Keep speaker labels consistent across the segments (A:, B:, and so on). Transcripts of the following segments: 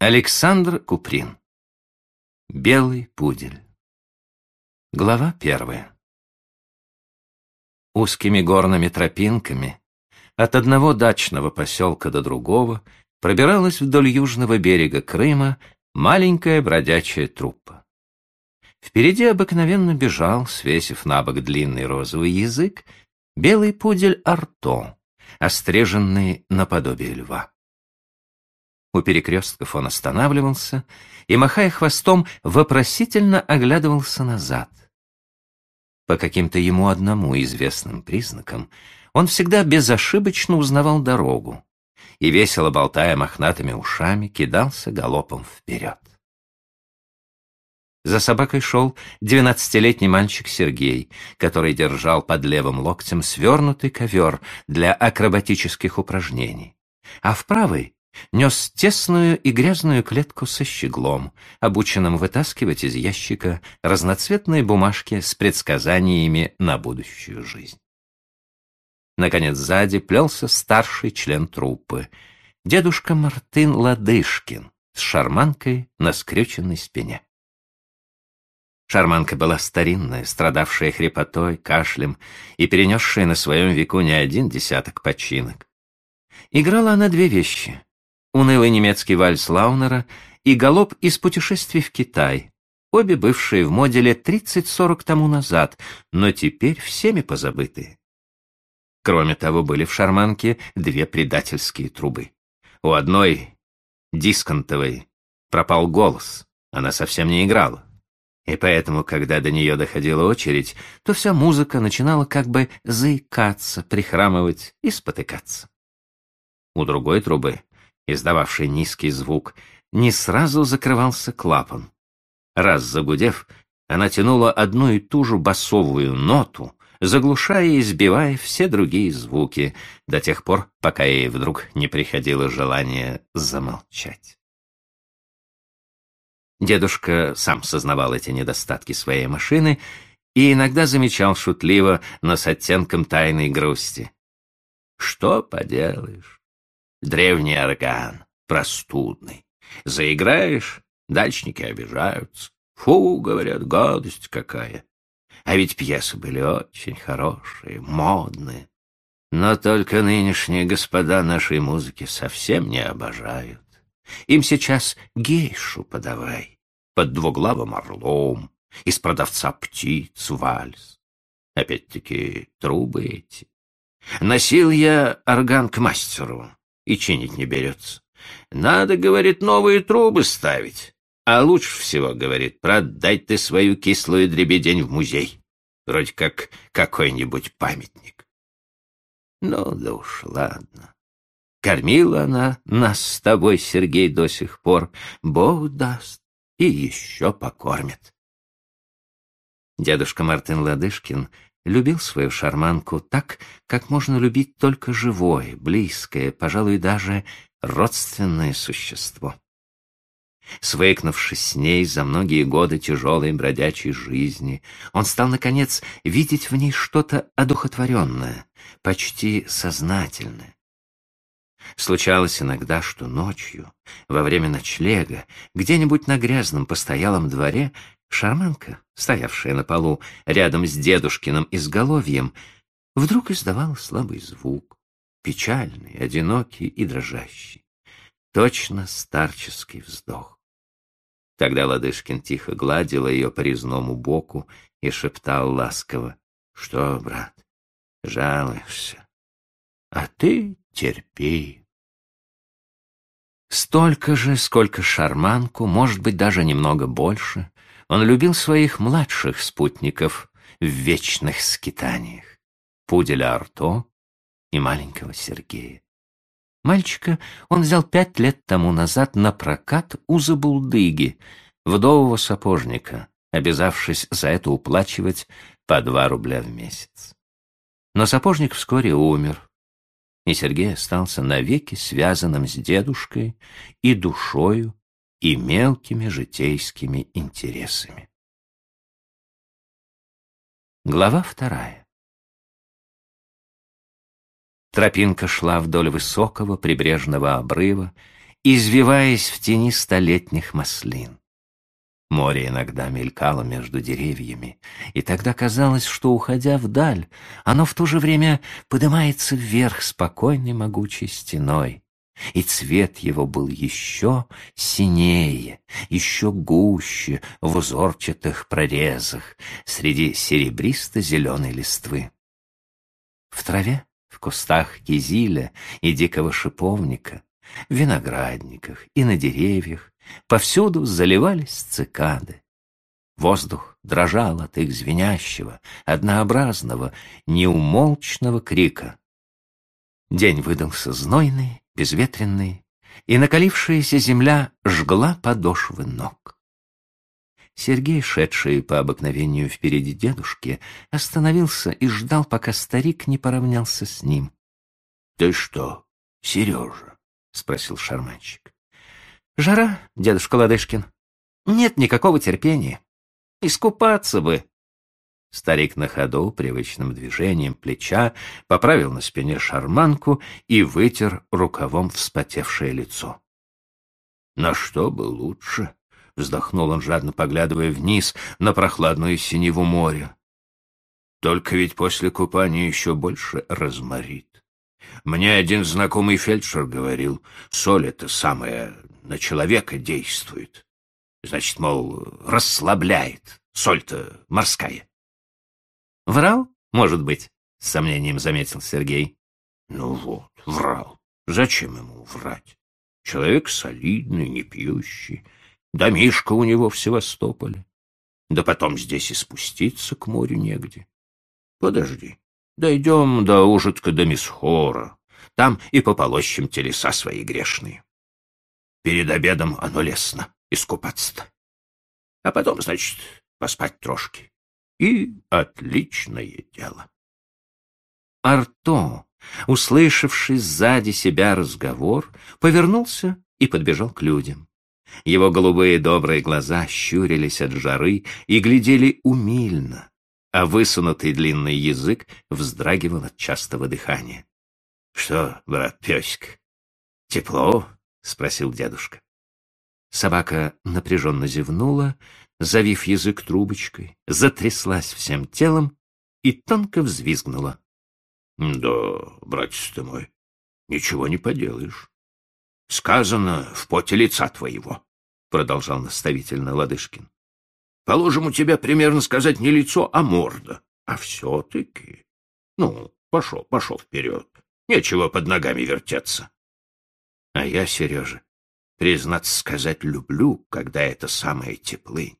A: Александр Куприн. Белый пудель. Глава первая. Узкими горными тропинками от одного дачного поселка до другого пробиралась вдоль южного берега Крыма маленькая бродячая труппа. Впереди обыкновенно бежал, свесив на бок длинный розовый язык, белый пудель Арто, остриженный наподобие льва. У перекрестков он останавливался и, махая хвостом, вопросительно оглядывался назад. По каким-то ему одному известным признакам он всегда безошибочно узнавал дорогу и, весело болтая мохнатыми ушами, кидался галопом вперед. За собакой шел двенадцатилетний мальчик Сергей, который держал под левым локтем свернутый ковер для акробатических упражнений, а в правой нес тесную и грязную клетку со щеглом, обученным вытаскивать из ящика разноцветные бумажки с предсказаниями на будущую жизнь. Наконец сзади плелся старший член труппы, дедушка Мартын Ладышкин с шарманкой на скрюченной спине. Шарманка была старинная, страдавшая хрипотой, кашлем и перенесшая на своем веку не один десяток починок. Играла она две вещи унылый немецкий вальс Лаунера и галоп из путешествий в Китай, обе бывшие в моде лет 30-40 тому назад, но теперь всеми позабытые. Кроме того, были в шарманке две предательские трубы. У одной, дисконтовой, пропал голос, она совсем не играла. И поэтому, когда до нее доходила очередь, то вся музыка начинала как бы заикаться, прихрамывать и спотыкаться. У другой трубы издававший низкий звук, не сразу закрывался клапан. Раз загудев, она тянула одну и ту же басовую ноту, заглушая и сбивая все другие звуки, до тех пор, пока ей вдруг не приходило желание замолчать. Дедушка сам сознавал эти недостатки своей машины и иногда замечал шутливо, но с оттенком тайной грусти. «Что поделаешь? Древний орган, простудный. Заиграешь, дачники обижаются. Фу, говорят, гадость какая. А ведь пьесы были очень хорошие, модные. Но только нынешние господа нашей музыки совсем не обожают. Им сейчас гейшу подавай, под двуглавым орлом, из продавца птиц вальс. Опять-таки трубы эти. Носил я орган к мастеру и чинить не берется. Надо, говорит, новые трубы ставить. А лучше всего, говорит, продать ты свою кислую дребедень в музей. Вроде как какой-нибудь памятник. Ну да уж, ладно. Кормила она нас с тобой, Сергей, до сих пор. Бог даст и еще покормит. Дедушка Мартын Ладышкин любил свою шарманку так, как можно любить только живое, близкое, пожалуй, даже родственное существо. Свыкнувшись с ней за многие годы тяжелой бродячей жизни, он стал, наконец, видеть в ней что-то одухотворенное, почти сознательное. Случалось иногда, что ночью, во время ночлега, где-нибудь на грязном постоялом дворе Шарманка, стоявшая на полу рядом с дедушкиным изголовьем, вдруг издавала слабый звук, печальный, одинокий и дрожащий. Точно старческий вздох. Тогда Ладышкин тихо гладил ее по резному боку и шептал ласково. — Что, брат, жалуешься? А ты терпи. Столько же, сколько шарманку, может быть, даже немного больше, он любил своих младших спутников в вечных скитаниях, пуделя Арто и маленького Сергея. Мальчика он взял пять лет тому назад на прокат у Забулдыги, вдового сапожника, обязавшись за это уплачивать по два рубля в месяц. Но сапожник вскоре умер, и Сергей остался навеки связанным с дедушкой и душою и мелкими житейскими интересами. Глава вторая. Тропинка шла вдоль высокого прибрежного обрыва извиваясь в тени столетних маслин. Море иногда мелькало между деревьями, и тогда казалось, что, уходя вдаль, оно в то же время поднимается вверх спокойной могучей стеной, и цвет его был еще синее, еще гуще в узорчатых прорезах среди серебристо-зеленой листвы. В траве, в кустах кизиля и дикого шиповника, в виноградниках и на деревьях Повсюду заливались цикады. Воздух дрожал от их звенящего, однообразного, неумолчного крика. День выдался знойный, безветренный, и накалившаяся земля жгла подошвы ног. Сергей, шедший по обыкновению впереди дедушки, остановился и ждал, пока старик не поравнялся с ним. — Ты что, Сережа? — спросил шарманщик.
B: Жара, дедушка Ладышкин. Нет никакого терпения. Искупаться бы.
A: Старик на ходу, привычным движением плеча, поправил на спине шарманку и вытер рукавом вспотевшее лицо. «На что бы лучше?» — вздохнул он, жадно поглядывая вниз на прохладную синеву моря. «Только ведь после купания еще больше разморит. Мне один знакомый фельдшер говорил, соль — это самое на человека действует. Значит, мол, расслабляет. Соль-то морская.
B: Врал, может быть, с сомнением заметил Сергей.
A: Ну вот, врал. Зачем ему врать? Человек солидный, не пьющий. Домишка у него в Севастополе. Да потом здесь и спуститься к морю негде. Подожди, дойдем до ужитка до Мисхора. Там и пополощем телеса свои грешные. Перед обедом оно лестно, искупаться-то. А потом, значит, поспать трошки. И отличное дело.
B: Арто, услышавший сзади себя разговор, повернулся и подбежал к людям. Его голубые добрые глаза щурились от жары и глядели умильно, а высунутый длинный язык вздрагивал от частого дыхания.
A: — Что, брат песик, тепло? — спросил дедушка.
B: Собака напряженно зевнула, завив язык трубочкой, затряслась всем телом и тонко взвизгнула.
A: — Да, братец ты мой, ничего не поделаешь. — Сказано в поте лица твоего, — продолжал наставительно Ладышкин. — Положим, у тебя примерно сказать не лицо, а морда. А все-таки... Ну, пошел, пошел вперед. Нечего под ногами вертеться. А я, Сережа, признаться сказать, люблю, когда это самое теплынь.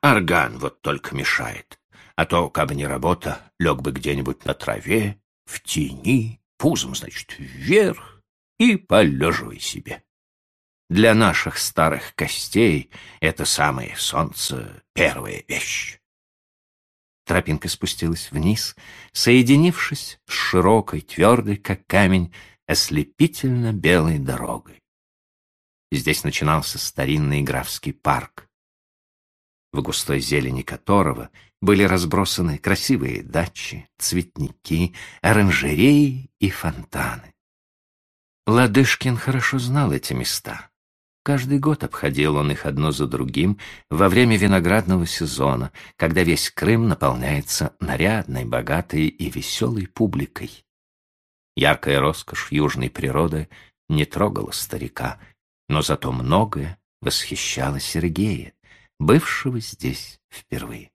A: Орган вот только мешает. А то, как бы не работа, лег бы где-нибудь на траве, в тени, пузом, значит, вверх и полеживай себе. Для наших старых костей это самое солнце — первая вещь.
B: Тропинка спустилась вниз, соединившись с широкой, твердой, как камень, ослепительно белой дорогой. Здесь начинался старинный графский парк, в густой зелени которого были разбросаны красивые дачи, цветники, оранжереи и фонтаны. Ладышкин хорошо знал эти места. Каждый год обходил он их одно за другим во время виноградного сезона, когда весь Крым наполняется нарядной, богатой и веселой публикой. Яркая роскошь южной природы не трогала старика, но зато многое восхищало Сергея, бывшего здесь впервые.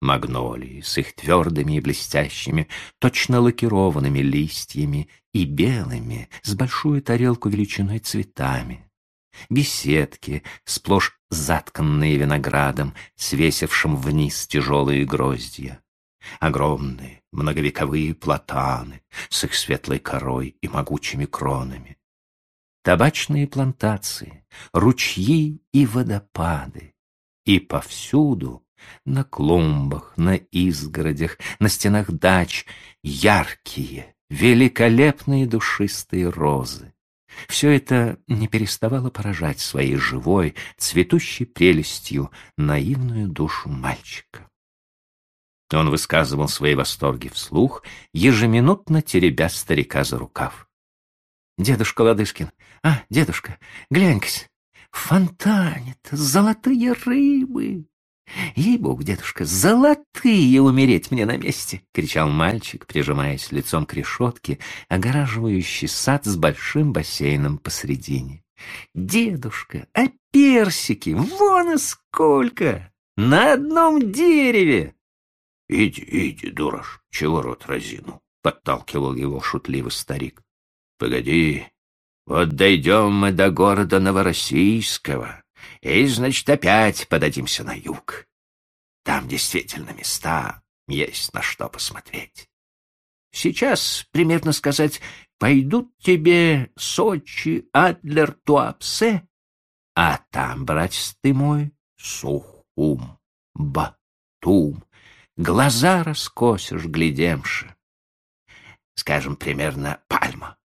B: Магнолии с их твердыми и блестящими, точно лакированными листьями и белыми, с большую тарелку величиной цветами. Беседки, сплошь затканные виноградом, свесившим вниз тяжелые гроздья. Огромные, многовековые платаны с их светлой корой и могучими кронами. Табачные плантации, ручьи и водопады. И повсюду, на клумбах, на изгородях, на стенах дач, яркие, великолепные душистые розы. Все это не переставало поражать своей живой, цветущей прелестью наивную душу мальчика. Он высказывал свои восторги вслух, ежеминутно теребя старика за рукав. дедушка Ладышкин, а, дедушка, глянь-кась, фонтанит золотые рыбы. «Ей-богу, дедушка, золотые умереть мне на месте!» — кричал мальчик, прижимаясь лицом к решетке, огораживающей сад с большим бассейном посредине. «Дедушка, а персики? Вон и сколько! На одном дереве!»
A: «Иди, иди, дураш, чего рот разинул?» — подталкивал его шутливо старик. «Погоди, вот дойдем мы до города Новороссийского, и, значит, опять подадимся на юг. Там действительно места есть на что посмотреть. Сейчас, примерно сказать, пойдут тебе Сочи, Адлер, Туапсе, а там, братец ты мой, Сухум, Батум, глаза раскосишь, глядемши. Скажем, примерно пальма.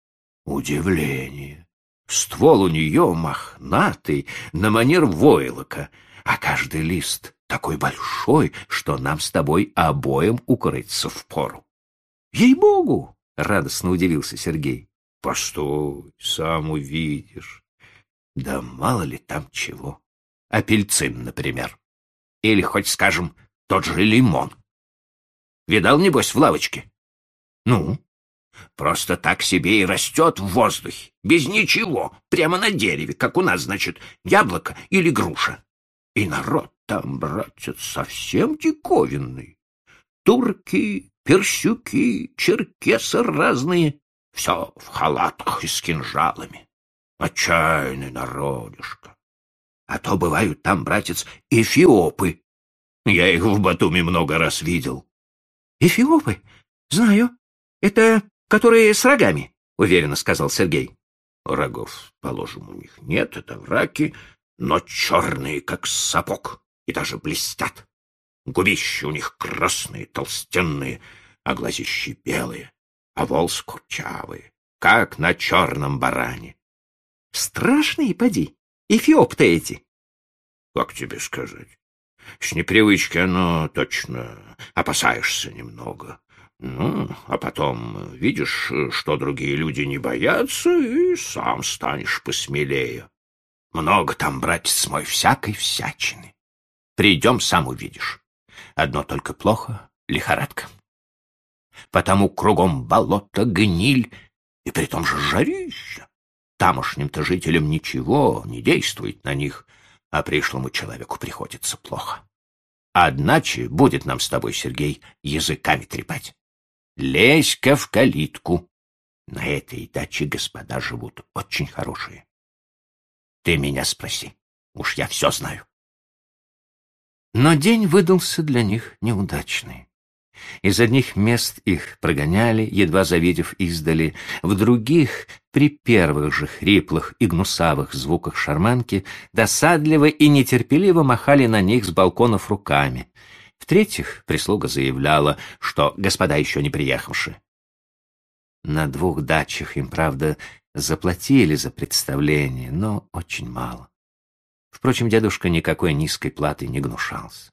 A: Удивление. Ствол у нее мохнатый, на манер войлока, а каждый лист такой большой, что нам с тобой обоим укрыться впору.
B: — Ей-богу! — радостно удивился Сергей.
A: — Постой, сам увидишь. Да мало ли там чего. Апельцин, например. Или хоть, скажем, тот же лимон. Видал, небось, в лавочке? Ну, Просто так себе и растет в воздухе, без ничего, прямо на дереве, как у нас, значит, яблоко или груша. И народ там, братец, совсем диковинный. Турки, персюки, черкесы разные, все в халатах и с кинжалами. Отчаянный народишко. А то бывают там, братец, эфиопы. Я их в Батуми много раз видел.
B: — Эфиопы? Знаю. Это которые с рогами, — уверенно сказал Сергей.
A: Рогов, положим, у них нет, это враки, но черные, как сапог, и даже блестят. Губища у них красные, толстенные, а глазищи белые, а волос курчавые, как на черном баране.
B: Страшные, поди, эфиоп-то эти.
A: Как тебе сказать? С непривычки оно точно опасаешься немного. Ну, а потом видишь, что другие люди не боятся, и сам станешь посмелее. Много там, братец мой, всякой всячины. Придем, сам увидишь. Одно только плохо — лихорадка. Потому кругом болото, гниль, и при том же жарища. Тамошним-то жителям ничего не действует на них, а пришлому человеку приходится плохо. Одначе будет нам с тобой, Сергей, языками трепать. Лезь-ка в калитку. На этой даче господа живут очень хорошие. Ты меня спроси, уж я все знаю.
B: Но день выдался для них неудачный. Из одних мест их прогоняли, едва завидев издали, в других, при первых же хриплых и гнусавых звуках шарманки, досадливо и нетерпеливо махали на них с балконов руками, в-третьих, прислуга заявляла, что господа еще не приехавши. На двух дачах им, правда, заплатили за представление, но очень мало. Впрочем, дедушка никакой низкой платы не гнушался.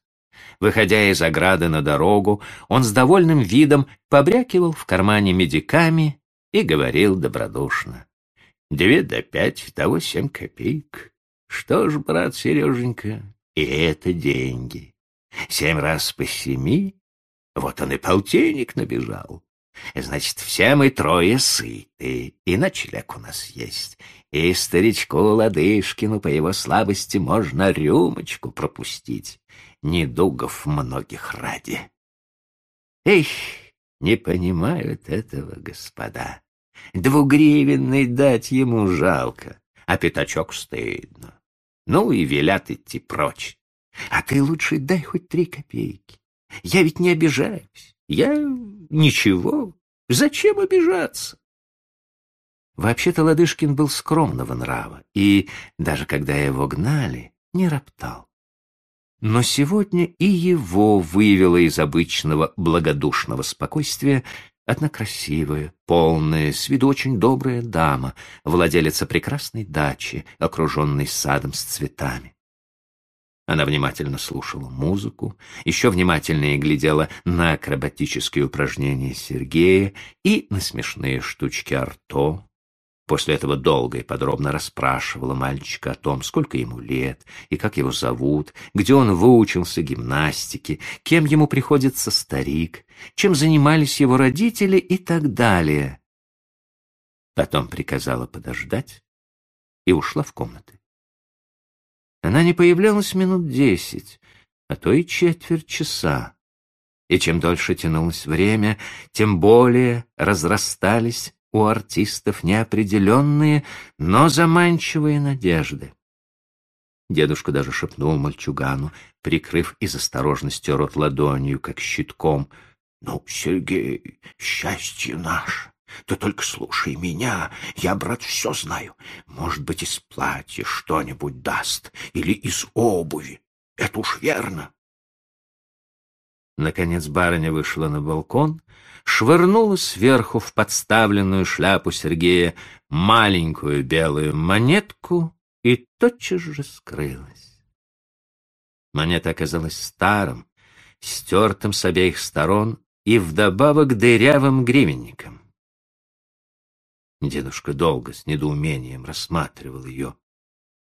B: Выходя из ограды на дорогу, он с довольным видом побрякивал в кармане медиками и говорил добродушно. «Две до пять, того семь копеек. Что ж, брат Сереженька, и это деньги. Семь раз по семи, вот он и полтинник набежал. Значит, все мы трое сыты, и ночлег у нас есть. И старичку Ладышкину по его слабости можно рюмочку пропустить. Недугов многих ради. Эх, не понимают этого господа. Двугривенный дать ему жалко, а пятачок стыдно. Ну и велят идти прочь. А ты лучше дай хоть три копейки. Я ведь не обижаюсь. Я ничего. Зачем обижаться? Вообще-то Ладышкин был скромного нрава, и, даже когда его гнали, не роптал. Но сегодня и его вывела из обычного благодушного спокойствия одна красивая, полная, с виду очень добрая дама, владелица прекрасной дачи, окруженной садом с цветами. Она внимательно слушала музыку, еще внимательнее глядела на акробатические упражнения Сергея и на смешные штучки Арто. После этого долго и подробно расспрашивала мальчика о том, сколько ему лет и как его зовут, где он выучился гимнастике, кем ему приходится старик, чем занимались его родители и так далее. Потом приказала подождать и ушла в комнаты. Она не появлялась минут десять, а то и четверть часа. И чем дольше тянулось время, тем более разрастались у артистов неопределенные, но заманчивые надежды. Дедушка даже шепнул мальчугану, прикрыв из осторожности рот ладонью, как щитком. — Ну, Сергей, счастье наше! Ты только слушай меня, я, брат, все знаю. Может быть, из платья что-нибудь даст, или из обуви. Это уж верно. Наконец барыня вышла на балкон, швырнула сверху в подставленную шляпу Сергея маленькую белую монетку и тотчас же скрылась. Монета оказалась старым, стертым с обеих сторон и вдобавок дырявым гривенником. Дедушка долго с недоумением рассматривал ее.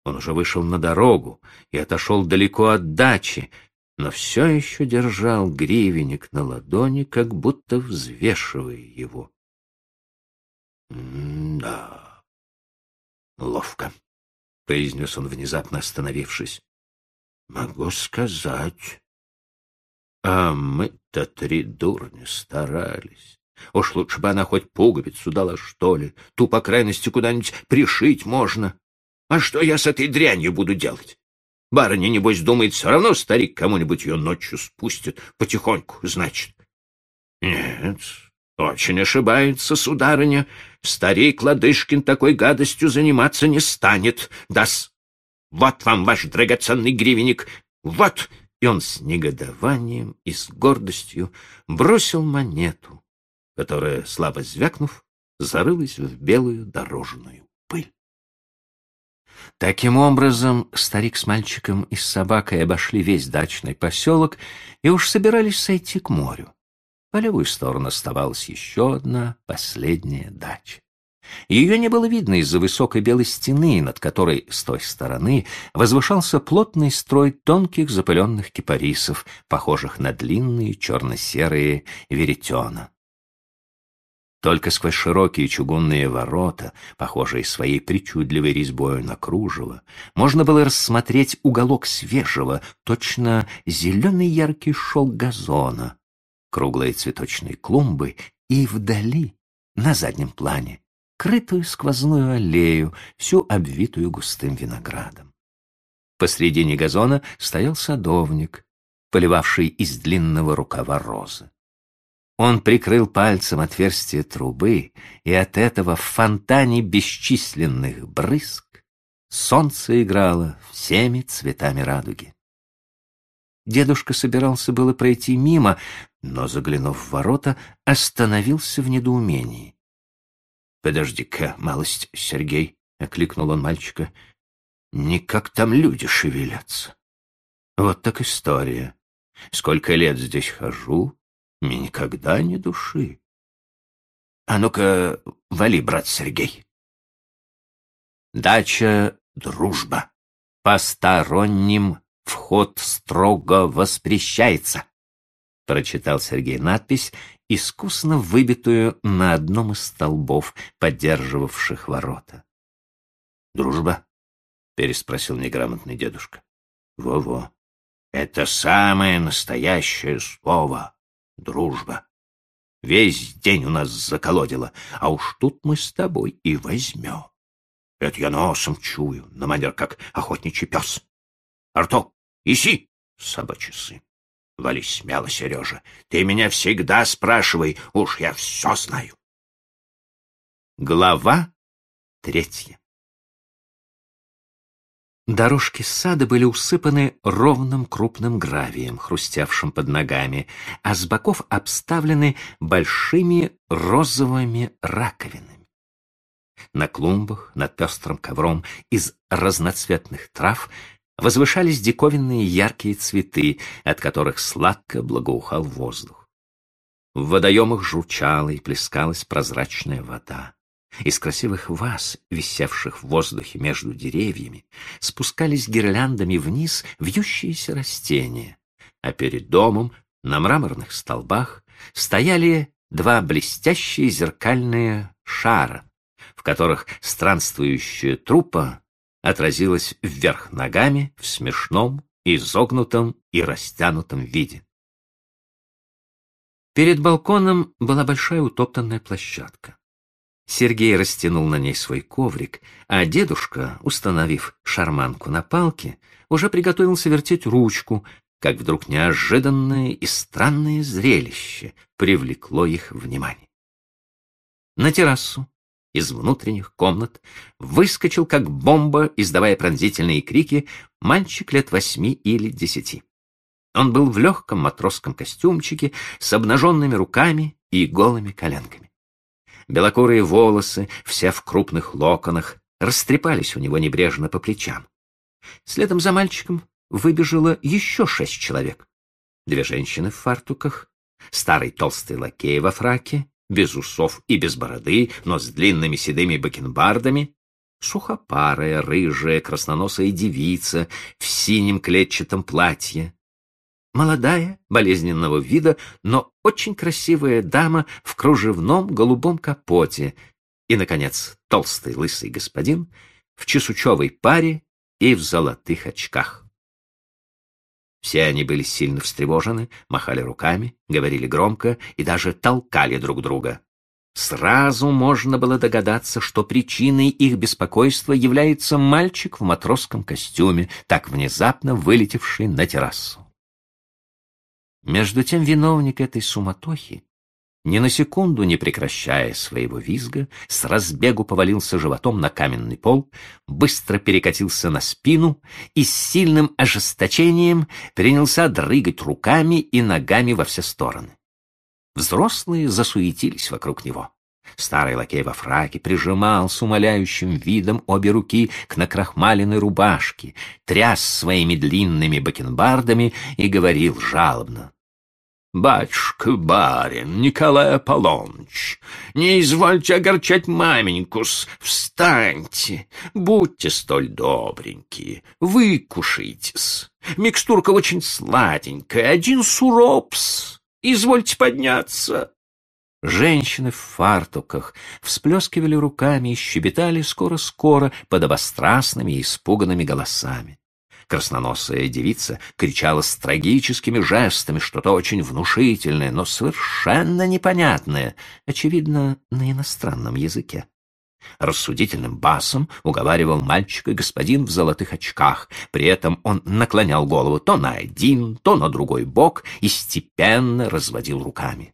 B: Он уже вышел на дорогу и отошел далеко от дачи, но все еще держал гривенник на ладони, как будто взвешивая его. — Да, ловко, — произнес он, внезапно остановившись. — Могу сказать. А мы-то три дурня старались. Уж лучше бы она хоть пуговицу дала, что ли. Ту, по крайности, куда-нибудь пришить можно. А что я с этой дрянью буду делать? Барыня, небось, думает, все равно старик кому-нибудь ее ночью спустит, потихоньку, значит. Нет, очень ошибается, сударыня. Старик Ладышкин такой гадостью заниматься не станет. Дас, вот вам ваш драгоценный гривенник, вот! И он с негодованием и с гордостью бросил монету, которая, слабо звякнув, зарылась в белую дорожную пыль. Таким образом, старик с мальчиком и с собакой обошли весь дачный поселок и уж собирались сойти к морю. По левую сторону оставалась еще одна, последняя дача. Ее не было видно из-за высокой белой стены, над которой с той стороны возвышался плотный строй тонких запыленных кипарисов, похожих на длинные черно-серые веретена. Только сквозь широкие чугунные ворота, похожие своей причудливой резьбой на кружево, можно было рассмотреть уголок свежего, точно зеленый яркий шелк газона, круглые цветочные клумбы и вдали, на заднем плане, крытую сквозную аллею, всю обвитую густым виноградом. Посредине газона стоял садовник, поливавший из длинного рукава розы. Он прикрыл пальцем отверстие трубы, и от этого в фонтане бесчисленных брызг солнце играло всеми цветами радуги. Дедушка собирался было пройти мимо, но, заглянув в ворота, остановился в недоумении. — Подожди-ка, малость, Сергей, — окликнул он мальчика, — никак там люди шевелятся. Вот так история. Сколько лет здесь хожу, Никогда ни души. А ну-ка, вали, брат Сергей. Дача «Дружба». Посторонним вход строго воспрещается. Прочитал Сергей надпись, искусно выбитую на одном из столбов, поддерживавших ворота. «Дружба?» — переспросил неграмотный дедушка. «Во-во, это самое настоящее слово дружба. Весь день у нас заколодило, а уж тут мы с тобой и возьмем. Это я носом чую, на манер как охотничий пес. Арток, иси, собачий сын. Вали смело, Сережа. Ты меня всегда спрашивай, уж я все знаю. Глава третья Дорожки сада были усыпаны ровным крупным гравием, хрустевшим под ногами, а с боков обставлены большими розовыми раковинами. На клумбах над пестрым ковром из разноцветных трав возвышались диковинные яркие цветы, от которых сладко благоухал воздух. В водоемах журчала и плескалась прозрачная вода. Из красивых ваз, висевших в воздухе между деревьями, спускались гирляндами вниз вьющиеся растения, а перед домом на мраморных столбах стояли два блестящие зеркальные шара, в которых странствующая трупа отразилась вверх ногами в смешном, изогнутом и растянутом виде. Перед балконом была большая утоптанная площадка. Сергей растянул на ней свой коврик, а дедушка, установив шарманку на палке, уже приготовился вертеть ручку, как вдруг неожиданное и странное зрелище привлекло их внимание. На террасу из внутренних комнат выскочил как бомба, издавая пронзительные крики, мальчик лет восьми или десяти. Он был в легком матросском костюмчике с обнаженными руками и голыми коленками. Белокурые волосы, все в крупных локонах, растрепались у него небрежно по плечам. Следом за мальчиком выбежало еще шесть человек. Две женщины в фартуках, старый толстый лакей во фраке, без усов и без бороды, но с длинными седыми бакенбардами, сухопарая, рыжая, красноносая девица в синем клетчатом платье, молодая, болезненного вида, но очень красивая дама в кружевном голубом капоте и, наконец, толстый лысый господин в чесучевой паре и в золотых очках. Все они были сильно встревожены, махали руками, говорили громко и даже толкали друг друга. Сразу можно было догадаться, что причиной их беспокойства является мальчик в матросском костюме, так внезапно вылетевший на террасу. Между тем виновник этой суматохи ни на секунду не прекращая своего визга, с разбегу повалился животом на каменный пол, быстро перекатился на спину и с сильным ожесточением принялся дрыгать руками и ногами во все стороны. Взрослые засуетились вокруг него. Старый лакей во фраке прижимал с умоляющим видом обе руки к накрахмаленной рубашке, тряс своими длинными бакенбардами и говорил жалобно. «Батюшка, барин, Николай Аполлоныч, не извольте огорчать маменькус, встаньте, будьте столь добренькие, выкушайтесь. Микстурка очень сладенькая, один суропс, извольте подняться». Женщины в фартуках всплескивали руками и щебетали скоро-скоро под обострастными и испуганными голосами. Красноносая девица кричала с трагическими жестами что-то очень внушительное, но совершенно непонятное, очевидно, на иностранном языке. Рассудительным басом уговаривал мальчика господин в золотых очках. При этом он наклонял голову то на один, то на другой бок и степенно разводил руками.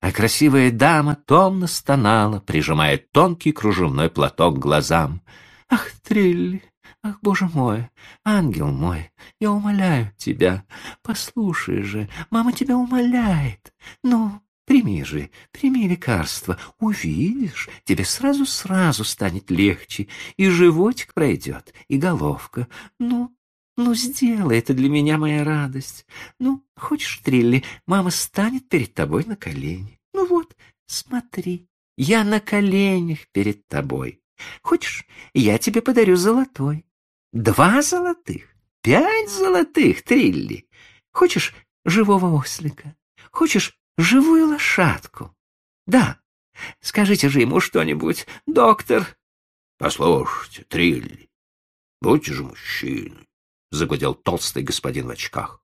B: А красивая дама томно стонала, прижимая тонкий кружевной платок к глазам. «Ах, Трилли, Ах, боже мой, ангел мой, я умоляю тебя, послушай же, мама тебя умоляет. Ну, прими же, прими лекарство, увидишь, тебе сразу-сразу станет легче, и животик пройдет, и головка. Ну, ну, сделай это для меня, моя радость. Ну, хочешь, Трилли, мама станет перед тобой на колени. Ну вот, смотри, я на коленях перед тобой. Хочешь, я тебе подарю золотой. Два золотых? Пять золотых, Трилли? Хочешь живого ослика? Хочешь живую лошадку? Да. Скажите же ему что-нибудь, доктор. Послушайте, Трилли, будьте же мужчиной, — загудел толстый господин в очках.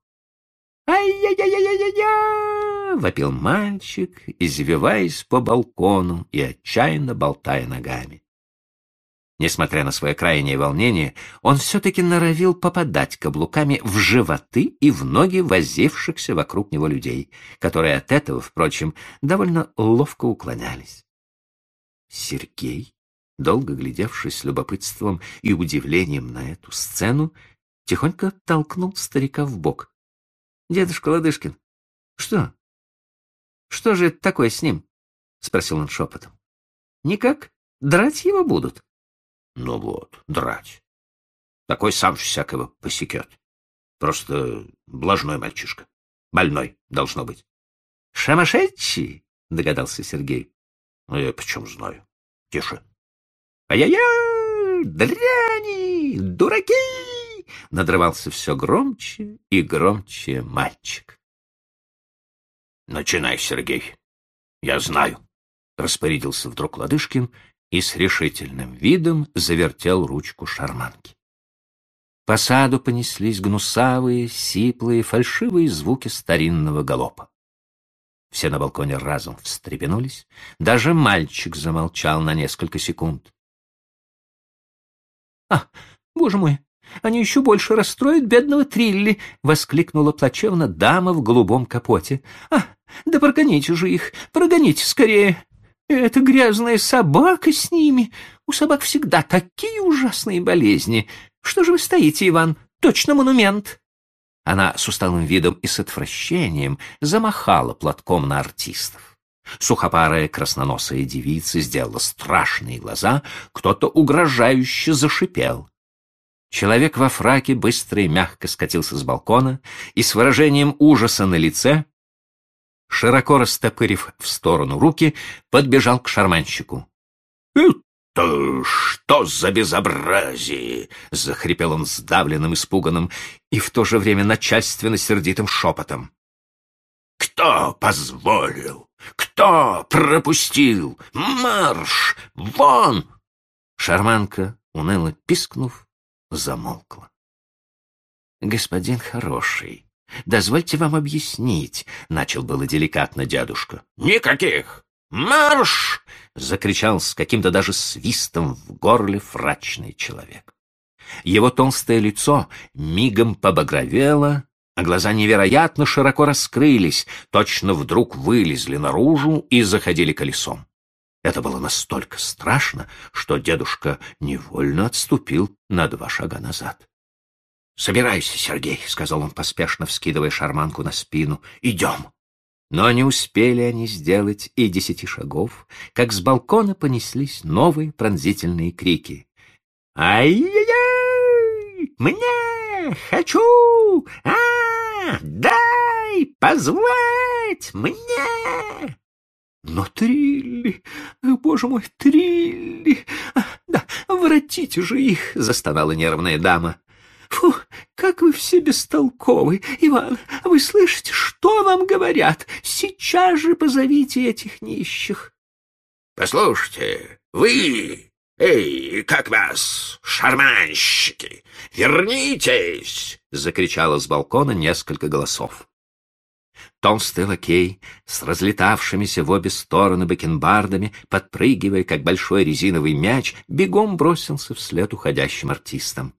B: «Ай-яй-яй-яй-яй-яй!» — вопил мальчик, извиваясь по балкону и отчаянно болтая ногами. Несмотря на свое крайнее волнение, он все-таки норовил попадать каблуками в животы и в ноги возившихся вокруг него людей, которые от этого, впрочем, довольно ловко уклонялись. Сергей, долго глядевшись с любопытством и удивлением на эту сцену, тихонько толкнул старика в бок. — Дедушка Ладышкин, что? Что же это такое с ним? — спросил он шепотом. — Никак? Драть его будут? — ну вот, драть. Такой сам всякого посекет. Просто блажной мальчишка. Больной, должно быть. — Шамашедший? — догадался Сергей. — Ну, я почем знаю. Тише.
A: «Ай-яй-яй! Дряни! Дураки!» Надрывался все громче и громче мальчик. «Начинай, Сергей. Я знаю», — распорядился вдруг Ладышкин и с решительным видом завертел ручку шарманки. По саду понеслись гнусавые, сиплые, фальшивые звуки старинного галопа. Все на балконе разом встрепенулись, даже мальчик замолчал на несколько секунд. «А, боже мой, они еще больше расстроят бедного Трилли!» — воскликнула плачевно дама в голубом капоте. «А, да прогоните же их, прогоните скорее! Эта грязная собака с ними! У собак всегда такие ужасные болезни! Что же вы стоите, Иван? Точно монумент!» Она с усталым видом и с отвращением замахала платком на артистов. Сухопарая красноносая девица сделала страшные глаза, кто-то угрожающе зашипел. Человек во фраке быстро и мягко скатился с балкона и с выражением ужаса на лице, широко растопырив в сторону руки, подбежал к шарманщику. «Это что за безобразие?» — захрипел он сдавленным, испуганным и в то же время начальственно-сердитым шепотом. «Кто позволил? Кто пропустил? Марш! Вон!» Шарманка, уныло пискнув, замолкла. «Господин хороший, дозвольте вам объяснить», — начал было деликатно дядушка. «Никаких! Марш!» — закричал с каким-то даже свистом в горле фрачный человек. Его толстое лицо мигом побагровело, а глаза невероятно широко раскрылись, точно вдруг вылезли наружу и заходили колесом. Это было настолько страшно, что дедушка невольно отступил на два шага назад. «Собирайся, Сергей», — сказал он, поспешно вскидывая шарманку на спину. «Идем». Но не успели они сделать и десяти шагов, как с балкона понеслись новые пронзительные крики. «Ай-яй-яй! Мне! Хочу! А! Дай! Позвать! Мне!» Но Трилли, боже мой, Трилли! А, да, воротите же их, застонала нервная дама. Фу, как вы все бестолковы. Иван, вы слышите, что вам говорят? Сейчас же позовите этих нищих. Послушайте, вы, эй, как вас, шарманщики, вернитесь! Закричало с балкона несколько голосов. Толстый лакей с разлетавшимися в обе стороны бакенбардами, подпрыгивая, как большой резиновый мяч, бегом бросился вслед уходящим артистам.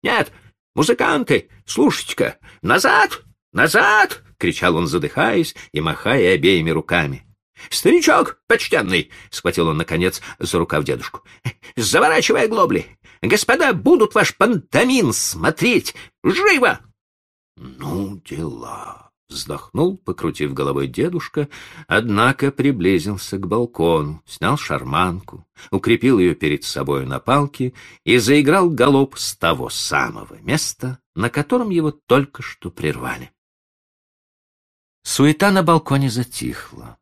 A: — Нет, музыканты, слушайте-ка, назад, назад! — кричал он, задыхаясь и махая обеими руками. — Старичок почтенный! — схватил он, наконец, за рукав дедушку. — Заворачивай глобли! Господа будут ваш пантомим смотреть! Живо! — Ну, дела! Вздохнул, покрутив головой дедушка, однако приблизился к балкону, снял шарманку, укрепил ее перед собой на палке и заиграл галоп с того самого места, на котором его только что прервали. Суета на балконе затихла.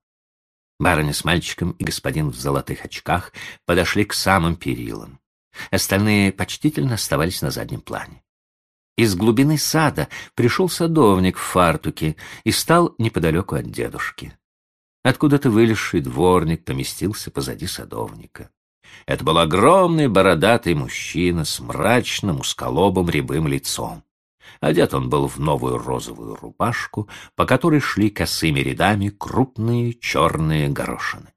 A: Барыня с мальчиком и господин в золотых очках подошли к самым перилам. Остальные почтительно оставались на заднем плане. Из глубины сада пришел садовник в фартуке и стал неподалеку от дедушки. Откуда-то вылезший дворник поместился позади садовника. Это был огромный бородатый мужчина с мрачным, усколобым рябым лицом. Одет он был в новую розовую рубашку, по которой шли косыми рядами крупные черные горошины.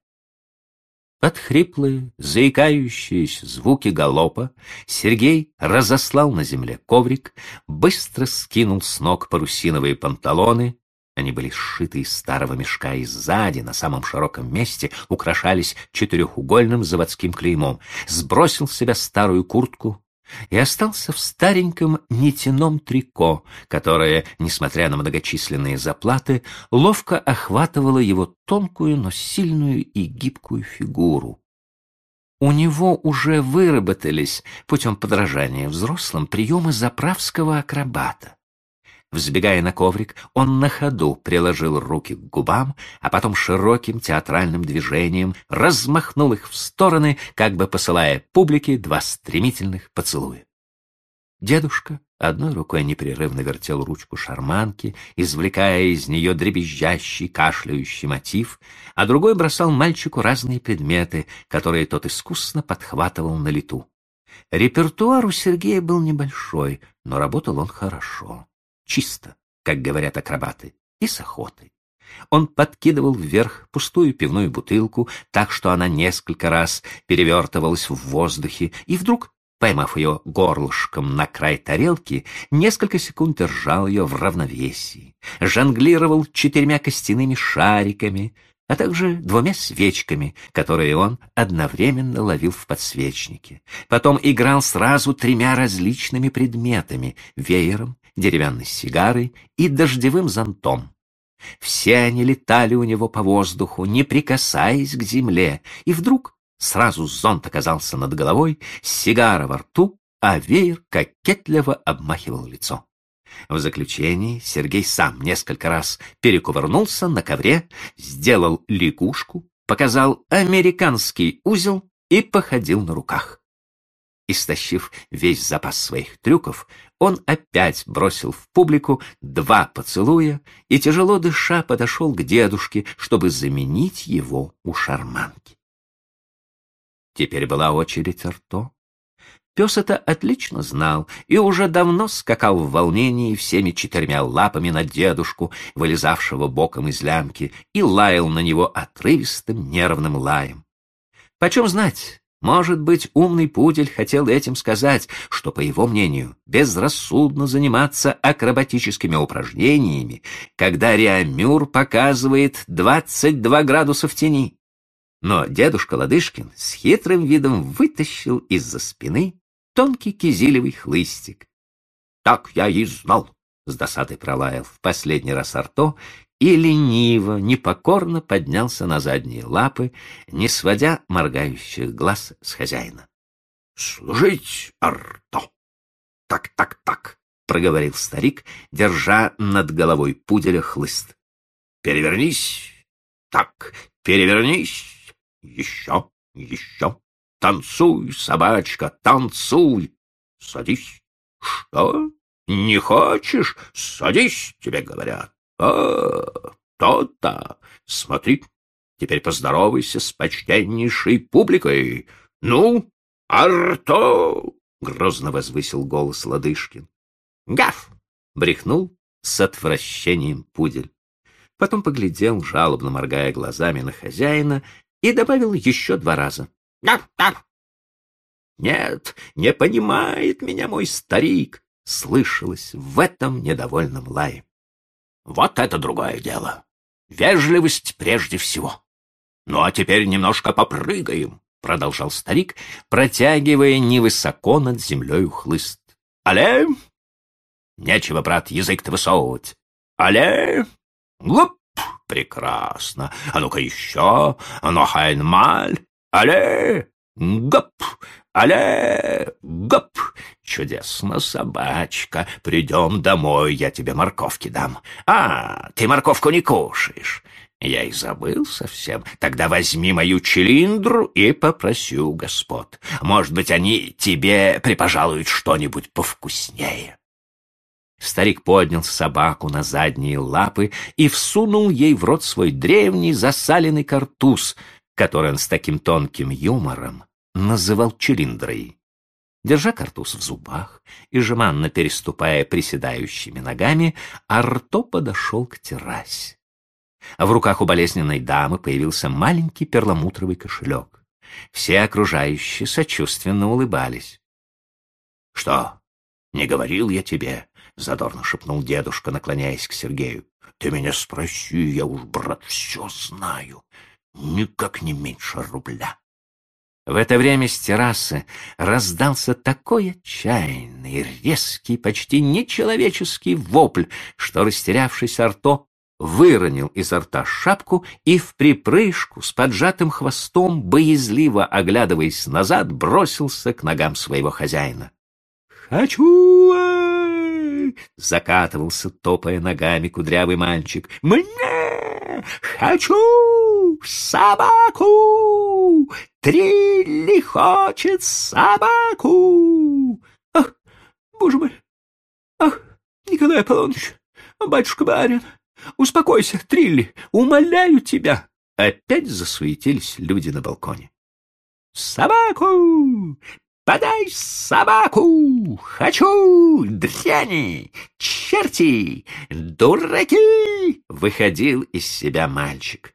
A: Под хриплые, заикающиеся звуки галопа Сергей разослал на земле коврик, быстро скинул с ног парусиновые панталоны. Они были сшиты из старого мешка и сзади, на самом широком месте, украшались четырехугольным заводским клеймом. Сбросил с себя старую куртку, и остался в стареньком нитяном трико, которое, несмотря на многочисленные заплаты, ловко охватывало его тонкую, но сильную и гибкую фигуру. У него уже выработались, путем подражания взрослым, приемы заправского акробата.
B: Взбегая на коврик, он на ходу приложил руки к губам, а потом широким театральным движением размахнул их в стороны, как бы посылая публике два стремительных поцелуя. Дедушка одной рукой непрерывно вертел ручку шарманки, извлекая из нее дребезжащий, кашляющий мотив, а другой бросал мальчику разные предметы, которые тот искусно подхватывал на лету. Репертуар у Сергея был небольшой, но работал он хорошо, чисто, как говорят акробаты, и с охотой. Он подкидывал вверх пустую пивную бутылку, так что она несколько раз перевертывалась в воздухе, и вдруг поймав ее горлышком на край тарелки, несколько секунд держал ее в равновесии, жонглировал четырьмя костяными шариками, а также двумя свечками, которые он одновременно ловил в подсвечнике. Потом играл сразу тремя различными предметами — веером, деревянной сигарой и дождевым зонтом. Все они летали у него по воздуху, не прикасаясь к земле, и вдруг Сразу зонт оказался над головой, сигара во рту, а веер кокетливо обмахивал лицо. В заключении Сергей сам несколько раз перекувырнулся на ковре, сделал лягушку, показал американский узел и походил на руках. Истощив весь запас своих трюков, он опять бросил в публику два поцелуя и, тяжело дыша, подошел к дедушке, чтобы заменить его у шарманки. Теперь была очередь Арто. Пес это отлично знал и уже давно скакал в волнении всеми четырьмя лапами на дедушку, вылезавшего боком из лямки, и лаял на него отрывистым нервным лаем. Почем знать, может быть, умный пудель хотел этим сказать, что, по его мнению, безрассудно заниматься акробатическими упражнениями, когда Реамюр показывает 22 градуса в тени. Но дедушка Ладышкин с хитрым видом вытащил из-за спины тонкий кизилевый хлыстик. «Так я и знал!» — с досадой пролаял в последний раз Арто и лениво, непокорно поднялся на задние лапы, не сводя моргающих глаз с хозяина. «Служить, Арто!» «Так, так, так!» — проговорил старик, держа над головой пуделя хлыст. «Перевернись! Так, перевернись!» Еще, еще. Танцуй, собачка, танцуй. Садись. Что? Не хочешь? Садись, тебе говорят. А, то-то. Смотри, теперь поздоровайся с почтеннейшей публикой. Ну, Арто! Грозно возвысил голос Ладышкин. Гав! Брехнул с отвращением пудель. Потом поглядел, жалобно моргая глазами на хозяина, и добавил еще два раза. «Дав, дав!» «Нет, не понимает меня мой старик!» — слышалось в этом недовольном лае. «Вот это другое дело! Вежливость прежде всего! Ну а теперь немножко попрыгаем!» — продолжал старик, протягивая невысоко над землей хлыст. «Але! Нечего, брат, язык-то высовывать! Але! Глуп!» Прекрасно. А ну-ка еще. Ну, хайнмаль. Але! Гоп! Але! Гоп! Чудесно, собачка. Придем домой, я тебе морковки дам. А, ты морковку не кушаешь. Я и забыл совсем. Тогда возьми мою чилиндру и попроси у господ. Может быть, они тебе припожалуют что-нибудь повкуснее. Старик поднял собаку на задние лапы и всунул ей в рот свой древний засаленный картуз, который он с таким тонким юмором называл чилиндрой. Держа картуз в зубах и жеманно переступая приседающими ногами, Арто подошел к террасе. В руках у болезненной дамы появился маленький перламутровый кошелек. Все окружающие сочувственно улыбались. — Что, не говорил я тебе? — задорно шепнул дедушка, наклоняясь к Сергею. — Ты меня спроси, я уж, брат, все знаю. Никак не меньше рубля. В это время с террасы раздался такой отчаянный, резкий, почти нечеловеческий вопль, что, растерявшись Арто, выронил изо рта шапку и в припрыжку с поджатым хвостом, боязливо оглядываясь назад, бросился к ногам своего хозяина. «Хочу!» Закатывался, топая ногами, кудрявый мальчик. «Мне! Хочу собаку! Трилли хочет собаку!» «Ах, боже мой! Ах, Николай Аполлоныч! Батюшка-барин! Успокойся, Трилли! Умоляю тебя!» Опять засуетились люди на балконе. «Собаку! Подай собаку! Хочу! Дряни! Черти! Дураки!» Выходил из себя мальчик.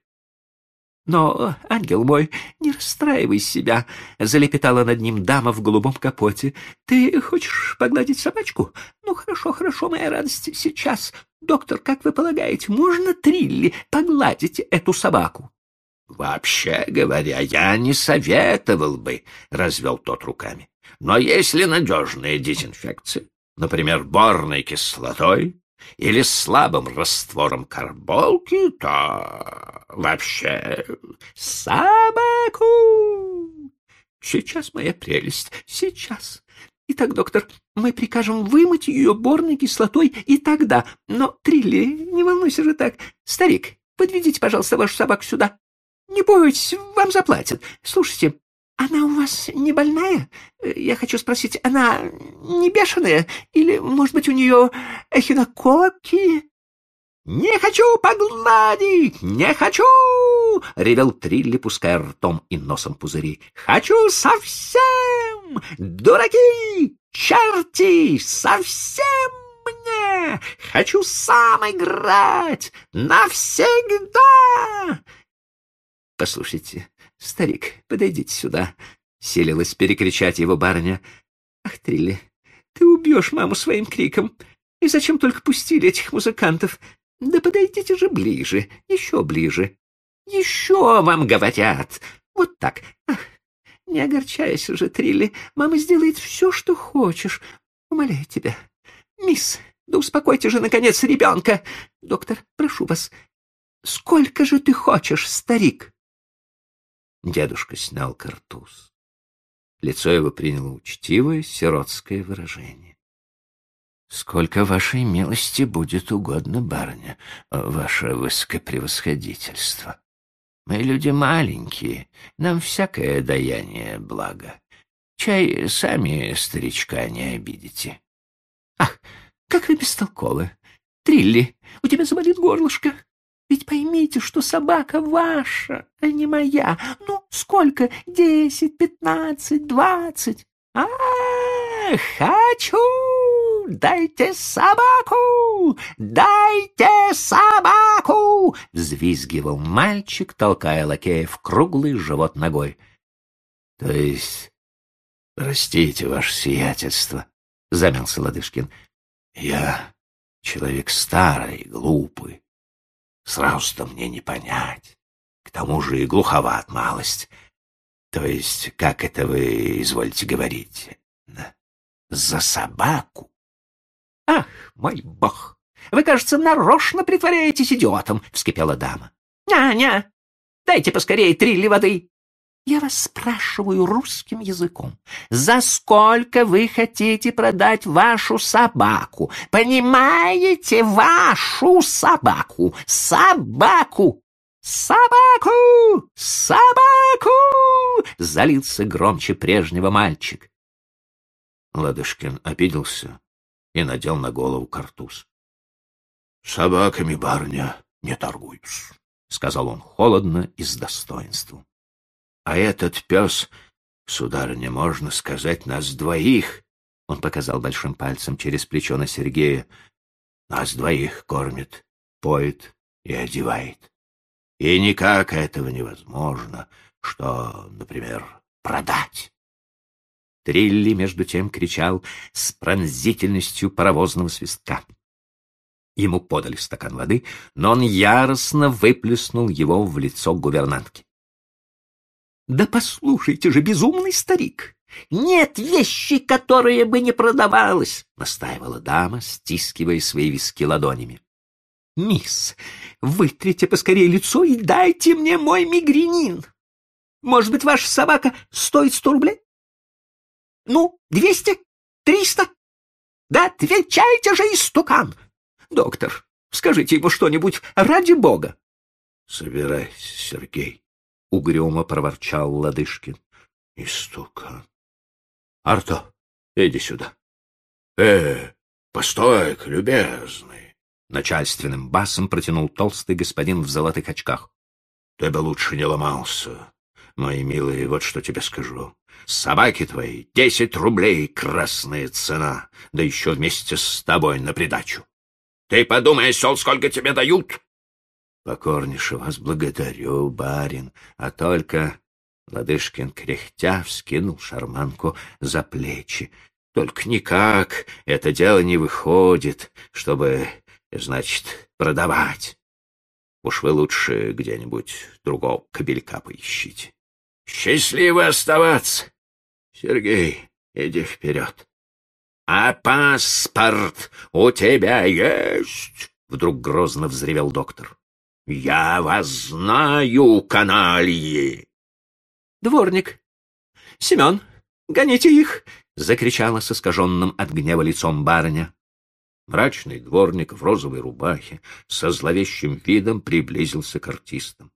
B: «Но, ангел мой, не расстраивай себя», — залепетала над ним дама в голубом капоте. «Ты хочешь погладить собачку? Ну, хорошо, хорошо, моя радость, сейчас. Доктор, как вы полагаете, можно Трилли погладить эту собаку?»
A: «Вообще говоря, я не советовал бы», — развел тот руками. «Но если надежная дезинфекция, например, борной кислотой или слабым раствором карболки, то вообще
B: собаку! Сейчас, моя прелесть, сейчас. Итак, доктор, мы прикажем вымыть ее борной кислотой и тогда. Но, Трилли, не волнуйся же так. Старик, подведите, пожалуйста, вашу собаку сюда. Не бойтесь, вам заплатят. Слушайте, она у вас не больная? Я хочу спросить, она не бешеная? Или, может быть, у нее эхинококки? «Не хочу погладить! Не хочу!» — ревел Трилли, пуская ртом и носом пузыри. «Хочу совсем! Дураки! Черти! Совсем мне! Хочу сам играть! Навсегда!» «Послушайте, старик, подойдите сюда», — селилась перекричать его барыня. «Ах, Трилли, ты убьешь маму своим криком. И зачем только пустили этих музыкантов? Да подойдите же ближе, еще ближе. Еще вам говорят. Вот так. Ах, не огорчайся же, Трилли. Мама сделает все, что хочешь. Умоляю тебя. Мисс, да успокойте же, наконец, ребенка. Доктор, прошу вас, сколько же ты хочешь, старик?» Дедушка снял картуз. Лицо его приняло учтивое сиротское выражение. — Сколько вашей милости будет угодно, барыня, ваше высокопревосходительство. Мы люди маленькие, нам всякое даяние благо. Чай сами старичка не обидите. — Ах, как вы бестолковы! Трилли, у тебя заболит горлышко. Ведь поймите, что собака ваша, а не моя. Ну, сколько? Десять, пятнадцать, двадцать? А, хочу! Дайте собаку! Дайте собаку! Взвизгивал мальчик, толкая лакея в круглый живот ногой. — То есть, простите, ваше сиятельство, — замялся Ладышкин, — я человек старый, глупый Сразу-то мне не понять. К тому же и глуховат малость. То есть, как это вы изволите говорить? За собаку? Ах, мой бог! Вы, кажется, нарочно притворяетесь идиотом, — вскипела дама. Ня-ня! Дайте поскорее трилли воды. Я вас спрашиваю русским языком. За сколько вы хотите продать вашу собаку? Понимаете, вашу собаку? Собаку! Собаку! Собаку! Залился громче прежнего мальчик. Ладышкин обиделся и надел на голову картуз. — Собаками, барня, не торгуюсь, — сказал он холодно и с достоинством. А этот пес, сударыня, можно сказать, нас двоих, он показал большим пальцем через плечо на Сергея, нас двоих кормит, поет и одевает. И никак этого невозможно, что, например, продать. Трилли, между тем, кричал с пронзительностью паровозного свистка. Ему подали стакан воды, но он яростно выплеснул его в лицо гувернантки. Да послушайте же, безумный старик! Нет вещи, которая бы не продавалась, — настаивала дама, стискивая свои виски ладонями. Мисс, вытрите поскорее лицо и дайте мне мой мигренин. Может быть, ваша собака стоит сто рублей? Ну, двести? Триста? Да отвечайте же, истукан! Доктор, скажите ему что-нибудь ради бога.
A: Собирайся, Сергей, — угрюмо проворчал Ладышкин. Истукан. Арто, иди сюда. Э, постой-ка, любезный. Начальственным басом протянул толстый господин в золотых очках. Ты бы лучше не ломался. Мои милые, вот что тебе скажу. Собаки твои — десять рублей красная цена, да еще вместе с тобой на придачу. Ты подумай, осел, сколько тебе дают? Покорнейше вас благодарю, барин, а только... Ладышкин, кряхтя, вскинул шарманку за плечи. Только никак это дело не выходит, чтобы, значит, продавать. Уж вы лучше где-нибудь другого кобелька поищите. Счастливо оставаться. Сергей, иди вперед. А паспорт у тебя есть? Вдруг грозно взревел доктор. Я вас знаю, канальи.
B: Дворник. Семен, гоните их! Закричала с искаженным от гнева лицом барыня.
A: Мрачный дворник в розовой рубахе со зловещим видом приблизился к артистам.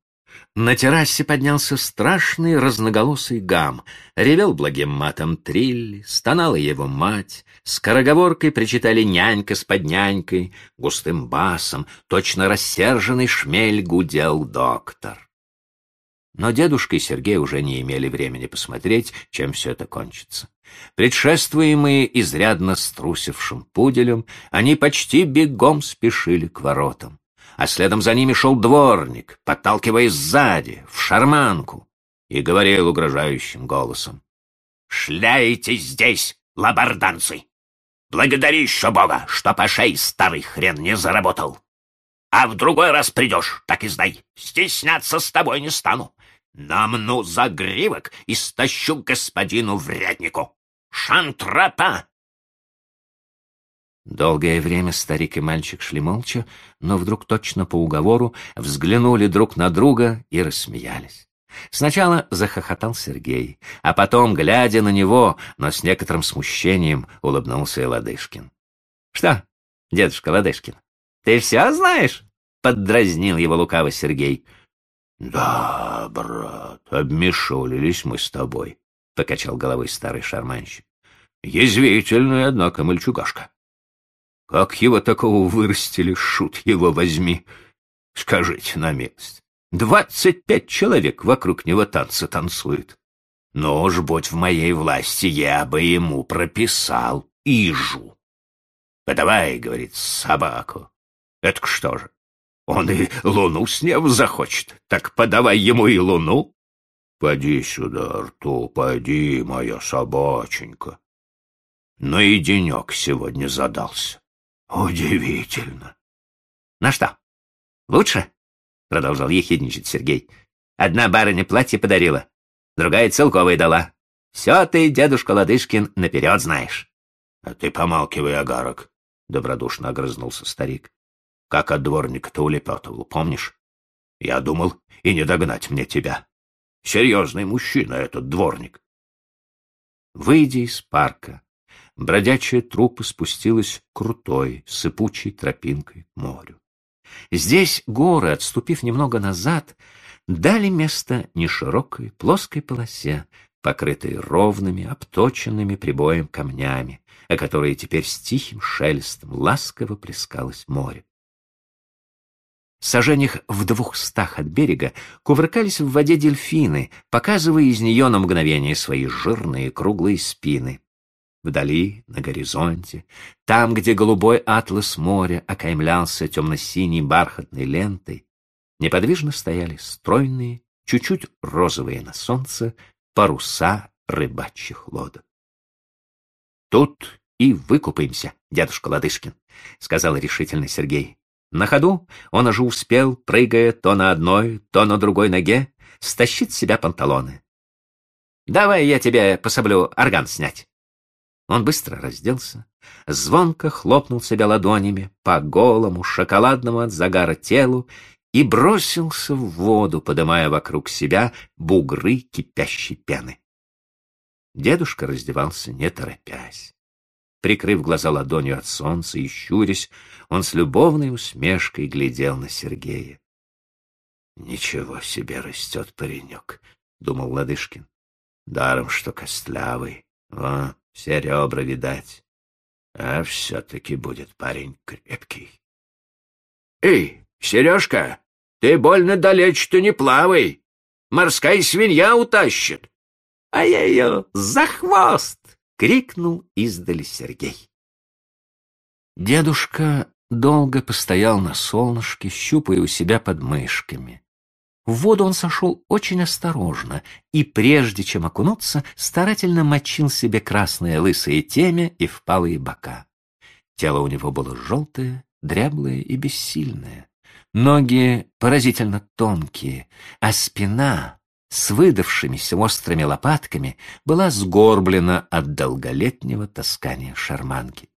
B: На террасе поднялся страшный разноголосый гам. Ревел благим матом Трилли, стонала его мать, скороговоркой причитали нянька с поднянькой, густым басом, точно рассерженный шмель гудел доктор. Но дедушка и Сергей уже не имели времени посмотреть, чем все это кончится. Предшествуемые изрядно струсившим пуделем, они почти бегом спешили к воротам а следом за ними шел дворник, подталкивая сзади, в шарманку, и говорил угрожающим голосом. «Шляете здесь, лабарданцы! Благодари еще Бога, что по шее старый хрен не заработал. А в другой раз придешь, так и знай, стесняться с тобой не стану. Намну загривок и стащу господину вряднику. Шантрапа!» Долгое время старик и мальчик шли молча, но вдруг точно по уговору взглянули друг на друга и рассмеялись. Сначала захохотал Сергей, а потом, глядя на него, но с некоторым смущением, улыбнулся и Ладышкин. — Что, дедушка Ладышкин, ты все знаешь? — поддразнил его лукаво Сергей.
A: — Да, брат, обмешолились мы с тобой, — покачал головой старый шарманщик. — Язвительный, однако, мальчугашка. Как его такого вырастили, шут его возьми. Скажите на милость. Двадцать пять человек вокруг него танцы танцуют. Но уж будь в моей власти, я бы ему прописал ижу. Подавай, говорит, собаку. Это что же? Он и луну с неба захочет. Так подавай ему и луну. Поди сюда, рту, поди, моя собаченька. Ну и денек сегодня задался. Удивительно.
B: На что? Лучше? Продолжал ехидничать Сергей. Одна барыня платье подарила, другая целковое дала. Все ты, дедушка Ладышкин, наперед знаешь.
A: — А ты помалкивай, агарок, — добродушно огрызнулся старик. — Как от дворника-то улепетывал, помнишь? Я думал, и не догнать мне тебя. Серьезный мужчина этот дворник.
B: Выйдя из парка, бродячая труппа спустилась крутой, сыпучей тропинкой к морю. Здесь горы, отступив немного назад, дали место неширокой, плоской полосе, покрытой ровными, обточенными прибоем камнями, о которые теперь с тихим шелестом ласково плескалось море. Сажениях в двухстах от берега кувыркались в воде дельфины, показывая из нее на мгновение свои жирные круглые спины. Вдали, на горизонте, там, где голубой атлас моря окаймлялся темно-синей бархатной лентой, неподвижно стояли стройные, чуть-чуть розовые на солнце, паруса рыбачьих лодок. «Тут и выкупаемся, дедушка Ладышкин», — сказал решительно Сергей. На ходу он уже успел, прыгая то на одной, то на другой ноге, стащить с себя панталоны. «Давай я тебе пособлю орган снять». Он быстро разделся, звонко хлопнул себя ладонями по голому, шоколадному от загара телу и бросился в воду, подымая вокруг себя бугры кипящей пены. Дедушка раздевался, не торопясь. Прикрыв глаза ладонью от солнца и щурясь, он с любовной усмешкой глядел на Сергея. «Ничего себе растет паренек», — думал Ладышкин. «Даром, что костлявый. О, все ребра видать. А все-таки будет парень крепкий».
A: «Эй, Сережка, ты больно далече-то не плавай. Морская свинья утащит».
B: «А я ее за хвост!» — крикнул издали Сергей. Дедушка долго постоял на солнышке, щупая у себя под мышками. В воду он сошел очень осторожно и, прежде чем окунуться, старательно мочил себе красные лысые темя и впалые бока. Тело у него было желтое, дряблое и бессильное. Ноги поразительно тонкие, а спина с выдавшимися острыми лопатками была сгорблена от долголетнего таскания шарманки.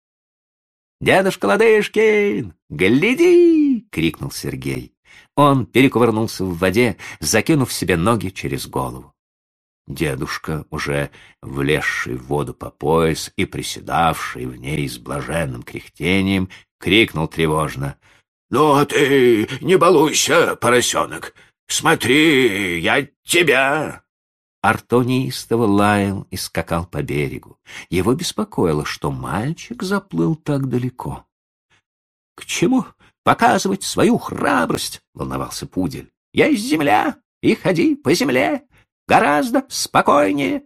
B: «Дедушка Ладышкин, гляди!» — крикнул Сергей. Он перекувырнулся в воде, закинув себе ноги через голову. Дедушка, уже влезший в воду по пояс и приседавший в ней с блаженным кряхтением, крикнул тревожно. — Ну, а ты не балуйся, поросенок! Смотри, я тебя! Арто неистово лаял и скакал по берегу. Его беспокоило, что мальчик заплыл так далеко. — К чему показывать свою храбрость? — волновался пудель. — Есть земля, и ходи по земле. Гораздо спокойнее.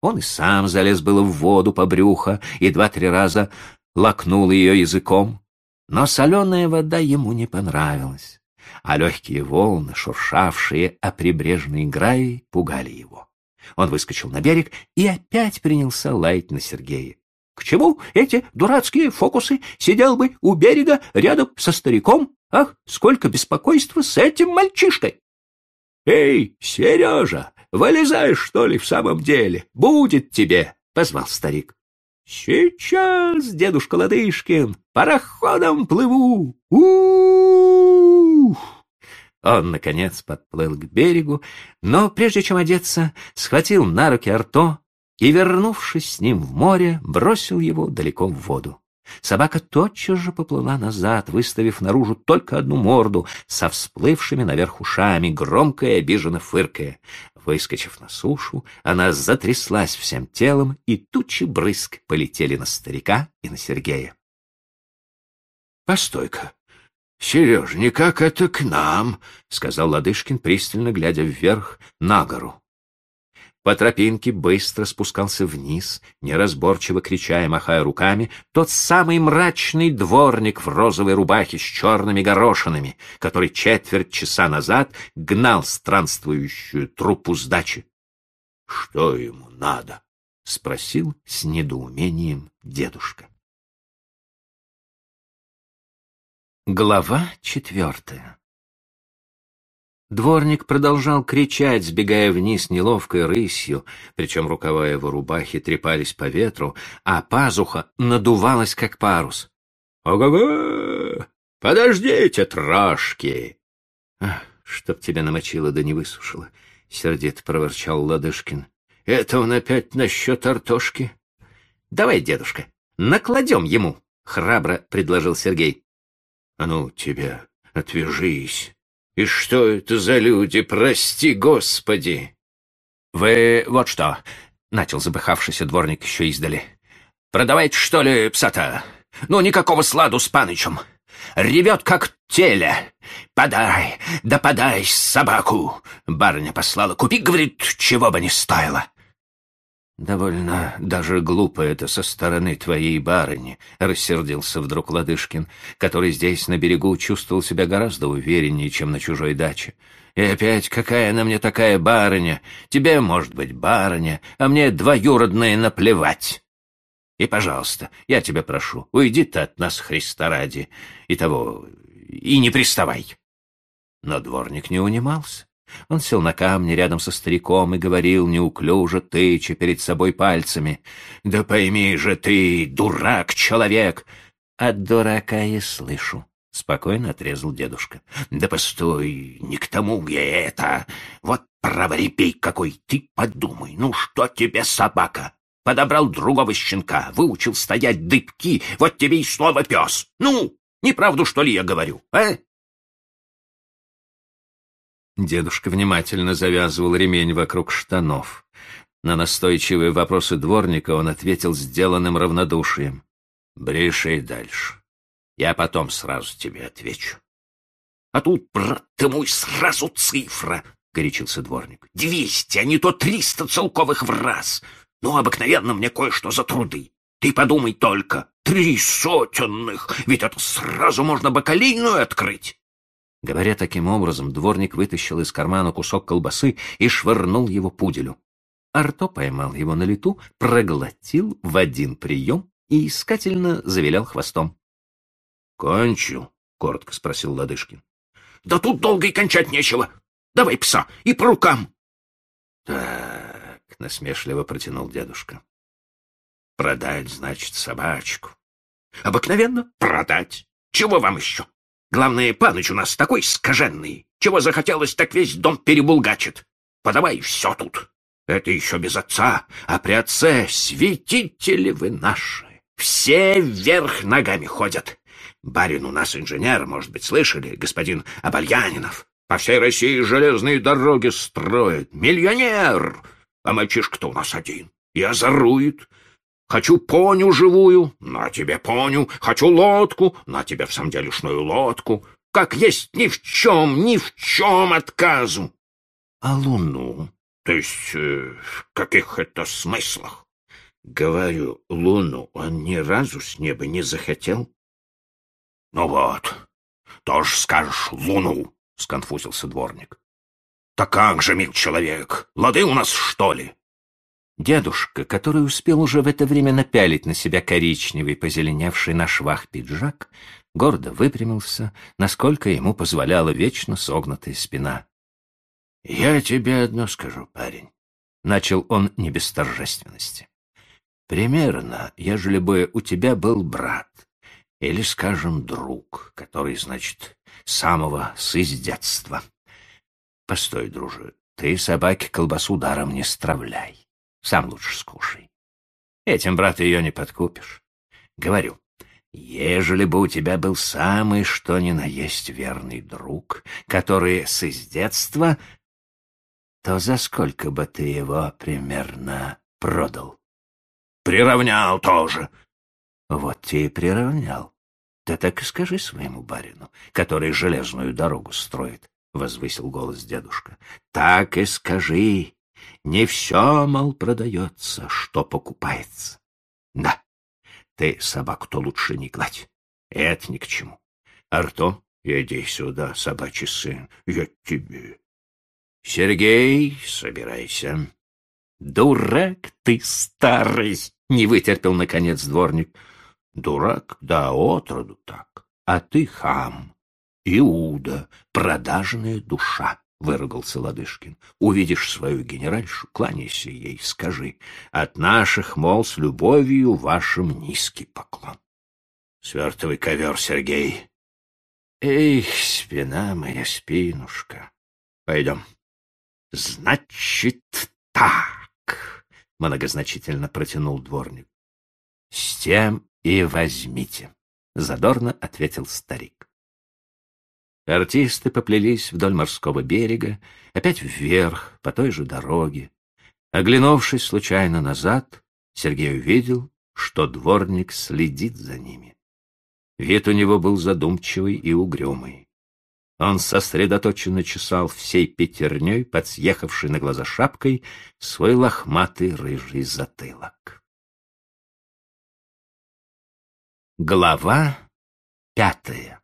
B: Он и сам залез было в воду по брюхо и два-три раза лакнул ее языком. Но соленая вода ему не понравилась а легкие волны, шуршавшие о прибрежной граи, пугали его. Он выскочил на берег и опять принялся лаять на Сергея. К чему эти дурацкие фокусы? Сидел бы у берега рядом со стариком. Ах, сколько беспокойства с этим мальчишкой! Эй, Сережа, вылезаешь, что ли, в самом деле? Будет тебе, — позвал старик. Сейчас, дедушка Ладышкин, пароходом плыву. Ух! Он, наконец, подплыл к берегу, но прежде чем одеться, схватил на руки Арто и, вернувшись с ним в море, бросил его далеко в воду. Собака тотчас же поплыла назад, выставив наружу только одну морду со всплывшими наверх ушами, громко и обиженно фыркая. Выскочив на сушу, она затряслась всем телом, и тучи брызг полетели на старика и на Сергея. — Постой-ка, Сереж, никак это к нам, — сказал Ладышкин, пристально глядя вверх на гору. По тропинке быстро спускался вниз, неразборчиво крича и махая руками, тот самый мрачный дворник в розовой рубахе с черными горошинами, который четверть часа назад гнал странствующую труппу с дачи. — Что ему надо? — спросил с недоумением дедушка. Глава четвертая Дворник продолжал кричать, сбегая вниз неловкой рысью, причем рукава его рубахи трепались по ветру, а пазуха надувалась, как парус. «Ого-го! Подождите, трошки!» «Чтоб тебя намочило да не высушило!» — сердито проворчал Ладышкин. «Это он опять насчет артошки?» «Давай, дедушка, накладем ему!» — храбро предложил Сергей. А ну, тебя, отвяжись. И что это за люди, прости господи? Вы вот что, — начал запыхавшийся дворник еще издали. Продавайте, что ли, пса-то? Ну, никакого сладу с панычем. Ревет, как теля. Подай, да подай собаку. Барыня послала. Купи, говорит, чего бы не стоило. «Довольно даже глупо это со стороны твоей барыни», — рассердился вдруг Ладышкин, который здесь, на берегу, чувствовал себя гораздо увереннее, чем на чужой даче. «И опять, какая она мне такая барыня? Тебе, может быть, барыня, а мне двоюродная наплевать. И, пожалуйста, я тебя прошу, уйди ты от нас, Христа ради, и того, и не приставай». Но дворник не унимался. Он сел на камни рядом со стариком и говорил неуклюже, тыча перед собой пальцами. «Да пойми же ты, дурак-человек!» «От дурака и слышу», — спокойно отрезал дедушка. «Да постой, не к тому я это! Вот праворепей какой, ты подумай, ну что тебе собака?
A: Подобрал другого щенка, выучил стоять дыбки, вот тебе и слово пес. Ну, неправду, что ли, я говорю, а?
B: Дедушка внимательно завязывал ремень вокруг штанов. На настойчивые вопросы дворника он ответил сделанным равнодушием. «Бреши дальше. Я потом сразу тебе отвечу».
A: «А тут, брат ты мой, сразу цифра!» — горячился дворник. «Двести, а не то триста целковых в раз. Ну, обыкновенно мне кое-что за труды. Ты подумай только, три сотенных, ведь это сразу можно бакалейную открыть».
B: Говоря таким образом, дворник вытащил из кармана кусок колбасы и швырнул его пуделю. Арто поймал его на лету, проглотил в один прием и искательно завилял хвостом.
A: — Кончил? — коротко спросил Ладышкин. — Да тут долго и кончать нечего. Давай пса и по рукам.
B: — Так, — насмешливо протянул дедушка. — Продать, значит, собачку.
A: — Обыкновенно продать. Чего вам еще? Главное, паныч у нас такой скаженный. Чего захотелось, так весь дом перебулгачит. Подавай все тут. Это еще без отца, а при отце святители вы наши. Все вверх ногами ходят. Барин у нас инженер, может быть, слышали, господин Абальянинов. По всей России железные дороги строит. Миллионер! А мальчишка-то у нас один. И озорует. Хочу поню живую, на тебе поню. Хочу лодку, на тебе в самом делешную лодку. Как есть ни в чем, ни в чем отказу. А луну? То есть, э, в каких это смыслах? Говорю, луну он ни разу с неба не захотел. Ну вот, тоже скажешь луну, сконфузился дворник. Так как же, мил человек, лады у нас, что ли?
B: Дедушка, который успел уже в это время напялить на себя коричневый, позеленевший на швах пиджак, гордо выпрямился, насколько ему позволяла вечно согнутая спина.
A: — Я тебе одно скажу, парень, — начал он не без торжественности. — Примерно, ежели бы у тебя был брат, или, скажем, друг, который, значит, самого с детства. Постой, друже, ты собаке колбасу даром не стравляй. Сам лучше скушай. Этим, брат, ее не подкупишь. Говорю, ежели бы у тебя был самый что ни на есть верный друг, который с детства, то за сколько бы ты его примерно продал? Приравнял тоже. Вот ты и приравнял. Да так и скажи своему барину, который железную дорогу строит, — возвысил голос дедушка. Так и скажи, не все, мол, продается, что покупается. Да, ты собаку-то лучше не гладь. Это ни к чему. Арто, иди сюда, собачий сын, я тебе. Сергей, собирайся. Дурак ты старый, не вытерпел, наконец, дворник. Дурак, да отроду так. А ты хам. Иуда, продажная душа. — выругался Ладышкин. — Увидишь свою генеральшу, кланяйся ей, скажи. От наших, мол, с любовью вашим низкий поклон. Свертовый ковер, Сергей. Эх, спина моя, спинушка. Пойдем. Значит, так, — многозначительно протянул дворник. С тем и возьмите, — задорно ответил старик. Артисты поплелись вдоль морского берега, опять вверх, по той же дороге. Оглянувшись случайно назад, Сергей увидел, что дворник следит за ними. Вид у него был задумчивый и угрюмый. Он сосредоточенно чесал всей пятерней, под съехавшей на глаза шапкой, свой лохматый рыжий затылок. Глава пятая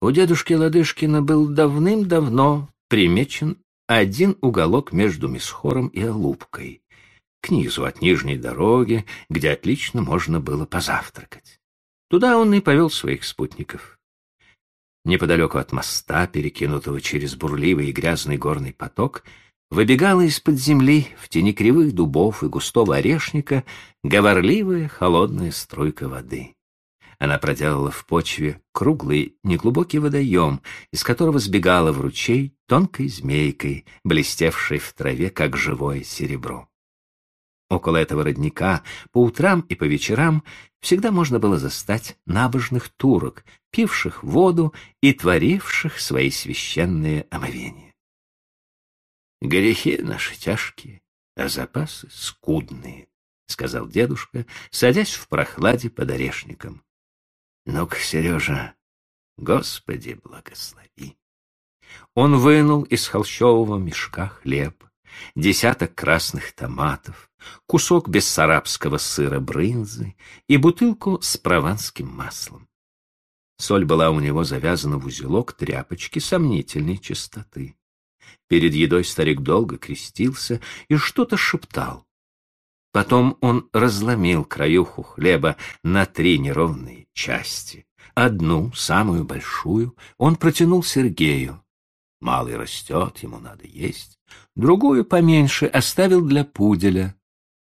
A: у дедушки Ладышкина был давным-давно примечен один уголок между Мисхором и Алупкой, к низу от нижней дороги, где отлично можно было позавтракать. Туда он и повел своих спутников. Неподалеку от моста, перекинутого через бурливый и грязный горный поток, выбегала из-под земли в тени кривых дубов и густого орешника говорливая холодная струйка воды. Она проделала в почве круглый, неглубокий водоем, из которого сбегала в ручей тонкой змейкой, блестевшей в траве, как живое серебро.
B: Около этого родника по утрам и по вечерам всегда можно было застать набожных турок, пивших воду и творивших свои священные омовения. «Грехи наши тяжкие, а запасы скудные», — сказал дедушка, садясь в прохладе под орешником. «Ну-ка, Сережа, Господи, благослови!» Он вынул из холщового мешка хлеб, десяток красных томатов, кусок бессарабского сыра брынзы и бутылку с прованским маслом. Соль была у него завязана в узелок тряпочки сомнительной чистоты. Перед едой старик долго крестился и что-то шептал. Потом он разломил краюху хлеба на три неровные части. Одну, самую большую, он протянул Сергею. Малый растет, ему надо есть. Другую поменьше оставил для пуделя.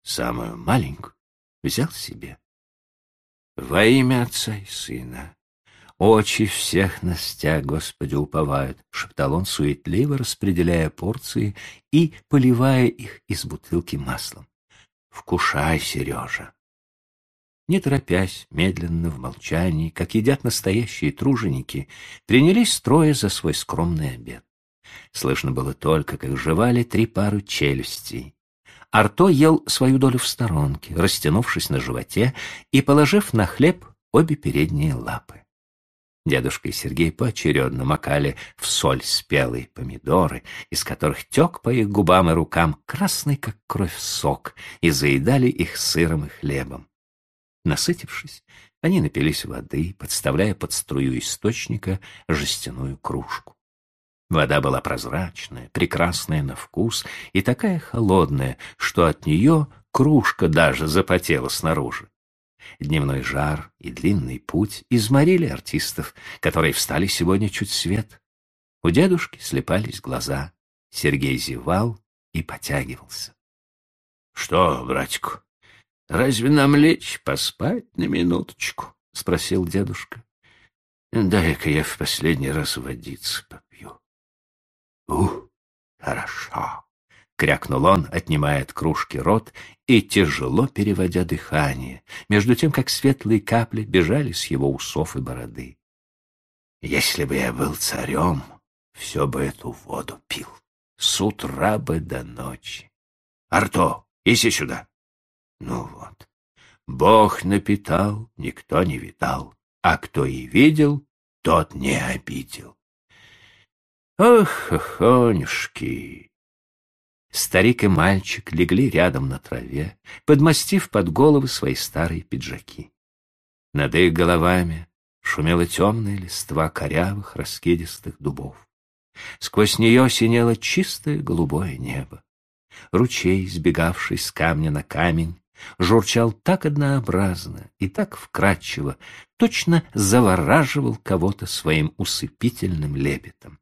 B: Самую маленькую взял себе. Во имя Отца и Сына. Очи всех нас Тя, Господи, уповают, — шептал он, суетливо распределяя порции и поливая их из бутылки маслом. Вкушай, Сережа. Не торопясь, медленно, в молчании, как едят настоящие труженики, принялись строя за свой скромный обед. Слышно было только, как жевали три пары челюстей. Арто ел свою долю в сторонке, растянувшись на животе и положив на хлеб обе передние лапы. Дедушка и Сергей поочередно макали в соль спелые помидоры, из которых тек по их губам и рукам красный, как кровь, сок, и заедали их сыром и хлебом. Насытившись, они напились воды, подставляя под струю источника жестяную кружку. Вода была прозрачная, прекрасная на вкус и такая холодная, что от нее кружка даже запотела снаружи. Дневной жар и длинный путь изморили артистов, которые встали сегодня чуть свет. У дедушки слепались глаза. Сергей зевал и потягивался. — Что, братику, разве нам лечь поспать на минуточку? — спросил дедушка. — Дай-ка я в последний раз водиться попью. — Ух, хорошо! Крякнул он, отнимая от кружки рот и тяжело переводя дыхание, между тем, как светлые капли бежали с его усов и бороды. Если бы я был царем, все бы эту воду пил, с утра бы до ночи. Арто, иди сюда. Ну вот, Бог напитал, никто не видал, а кто и видел, тот не обидел. Ох, охонюшки, Старик и мальчик легли рядом на траве, подмастив под головы свои старые пиджаки. Над их головами шумела темная листва корявых раскидистых дубов. Сквозь нее синело чистое голубое небо. Ручей, сбегавший с камня на камень, журчал так однообразно и так вкрадчиво, точно завораживал кого-то своим усыпительным лепетом.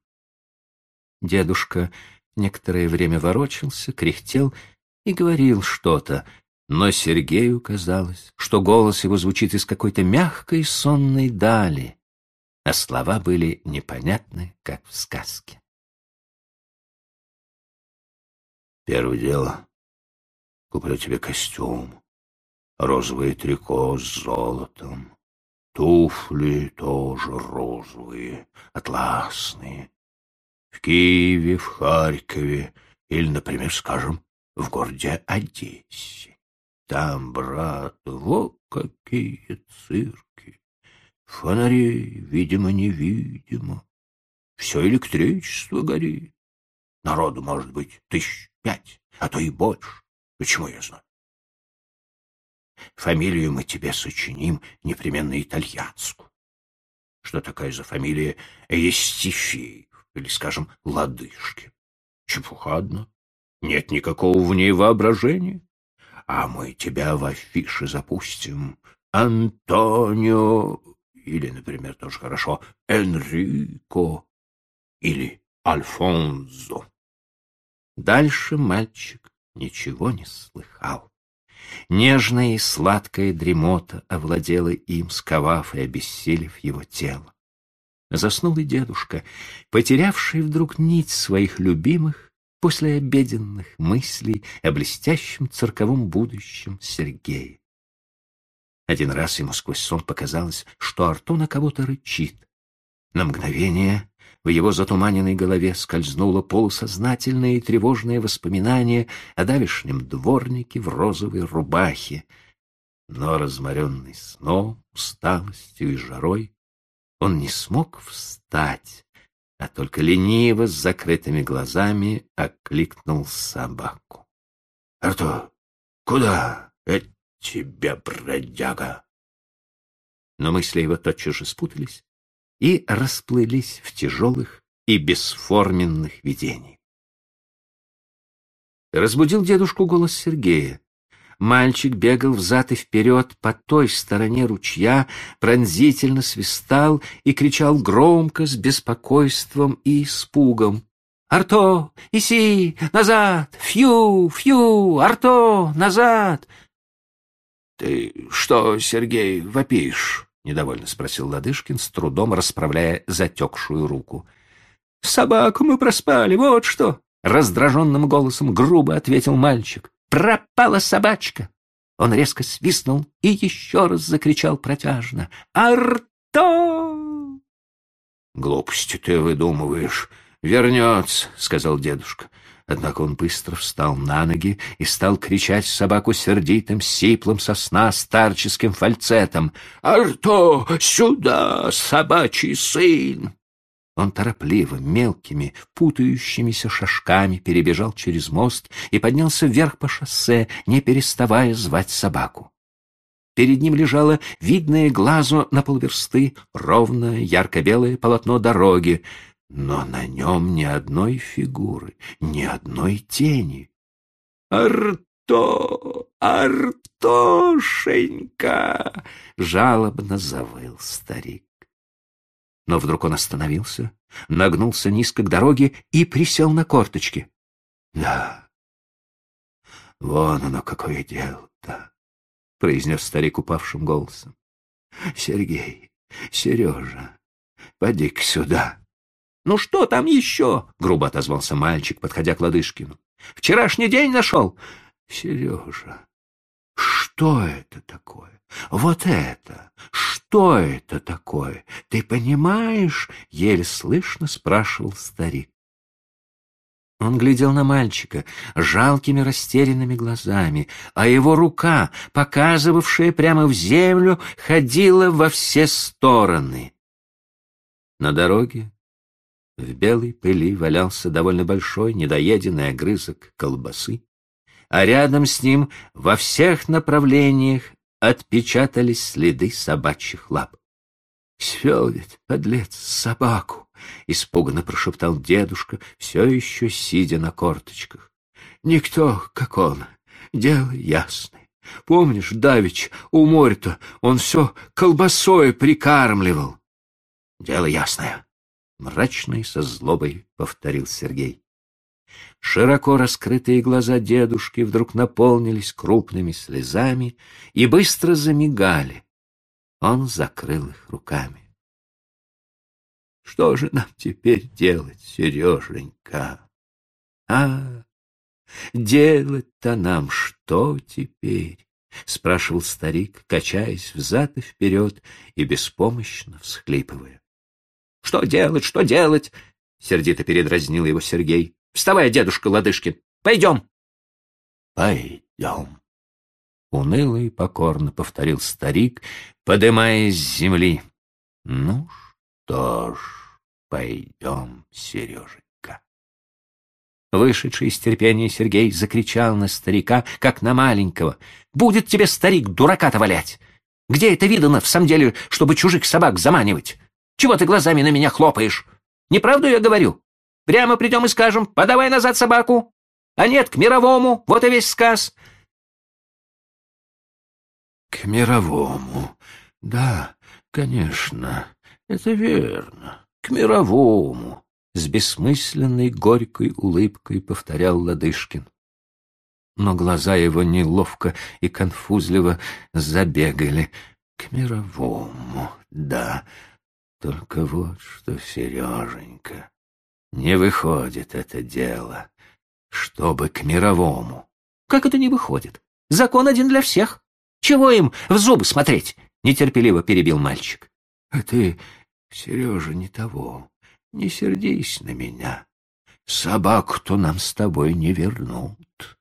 B: Дедушка некоторое время ворочался, кряхтел и говорил что-то, но Сергею казалось, что голос его звучит из какой-то мягкой сонной дали, а слова были непонятны, как в сказке. Первое дело — куплю тебе костюм, розовое трико с золотом, туфли тоже розовые, атласные, в Киеве, в Харькове или, например, скажем, в городе Одессе. Там, брат, вот какие цирки. Фонарей, видимо-невидимо. Все электричество горит. Народу, может быть, тысяч пять, а то и больше. Почему я знаю? Фамилию мы тебе сочиним непременно итальянскую. Что такая за фамилия Естифеев? Или, скажем, лодыжки. Чепуха одна. Нет никакого в ней воображения. А мы тебя в афиши запустим. Антонио, или, например, тоже хорошо, Энрико, или Альфонзо. Дальше мальчик ничего не слыхал. Нежная и сладкая дремота овладела им, сковав и обессилев его тело. Заснул и дедушка, потерявший вдруг нить своих любимых после обеденных мыслей о блестящем цирковом будущем Сергея. Один раз ему сквозь сон показалось, что Арто на кого-то рычит. На мгновение в его затуманенной голове скользнуло полусознательное и тревожное воспоминание о давешнем дворнике в розовой рубахе. Но, разморенный сном, усталостью и жарой, он не смог встать, а только лениво с закрытыми глазами окликнул собаку. — Арто, куда? Это тебя, бродяга! Но мысли его тотчас же спутались и расплылись в тяжелых и бесформенных видениях. Разбудил дедушку голос Сергея. Мальчик бегал взад и вперед по той стороне ручья, пронзительно свистал и кричал громко, с беспокойством и испугом. «Арто! Иси! Назад! Фью! Фью! Арто! Назад!» «Ты что, Сергей, вопишь?» — недовольно спросил Ладышкин, с трудом расправляя затекшую руку. «Собаку мы проспали, вот что!» — раздраженным голосом грубо ответил мальчик. Пропала собачка. Он резко свистнул и еще раз закричал протяжно. «Арто!» «Глупости ты выдумываешь. Вернется», — сказал дедушка. Однако он быстро встал на ноги и стал кричать собаку сердитым, сиплым сосна старческим фальцетом. «Арто, сюда, собачий сын!» Он торопливо, мелкими, путающимися шажками перебежал через мост и поднялся вверх по шоссе, не переставая звать собаку. Перед ним лежало видное глазу на полверсты ровное ярко-белое полотно дороги, но на нем ни одной фигуры, ни одной тени. «Арто! Артошенька!» — жалобно завыл старик. Но вдруг он остановился, нагнулся низко к дороге и присел на корточки. — Да, вон оно какое дело-то, — произнес старик упавшим голосом. — Сергей, Сережа, поди-ка сюда. — Ну что там еще? — грубо отозвался мальчик, подходя к Ладышкину. — Вчерашний день нашел? — Сережа, что это такое? Вот это! Что это такое? Ты понимаешь? Еле слышно спрашивал старик. Он глядел на мальчика жалкими растерянными глазами, а его рука, показывавшая прямо в землю, ходила во все стороны. На дороге в белой пыли валялся довольно большой недоеденный огрызок колбасы, а рядом с ним во всех направлениях отпечатались следы собачьих лап. «Свел ведь, подлец, собаку!» — испуганно прошептал дедушка, все еще сидя на корточках. «Никто, как он, дело ясное. Помнишь, Давич, у моря-то он все колбасой прикармливал?» «Дело ясное», — мрачно и со злобой повторил Сергей. Широко раскрытые глаза дедушки вдруг наполнились крупными слезами и быстро замигали. Он закрыл их руками. Что же нам теперь делать, Сереженька? А, делать-то нам что теперь? — спрашивал старик, качаясь взад и вперед и беспомощно всхлипывая. — Что делать, что делать? — сердито передразнил его Сергей. Вставай, дедушка Ладышкин, пойдем. Пойдем. Уныло и покорно повторил старик, подымаясь с земли. Ну что ж, пойдем, Сереженька. Вышедший из терпения Сергей закричал на старика, как на маленького. «Будет тебе, старик, дурака-то валять! Где это видано, в самом деле, чтобы чужих собак заманивать? Чего ты глазами на меня хлопаешь? Неправду я говорю?» Прямо придем и скажем, подавай назад собаку. А нет, к мировому, вот и весь сказ. К мировому. Да, конечно, это верно. К мировому. С бессмысленной горькой улыбкой повторял Ладышкин. Но глаза его неловко и конфузливо забегали. К мировому, да. Только вот что, Сереженька, не выходит это дело.
A: чтобы к мировому. Как это не выходит? Закон один для всех. Чего им в зубы смотреть? Нетерпеливо перебил мальчик. А ты, Сережа, не того. Не сердись на меня. Собаку-то нам с тобой не вернут.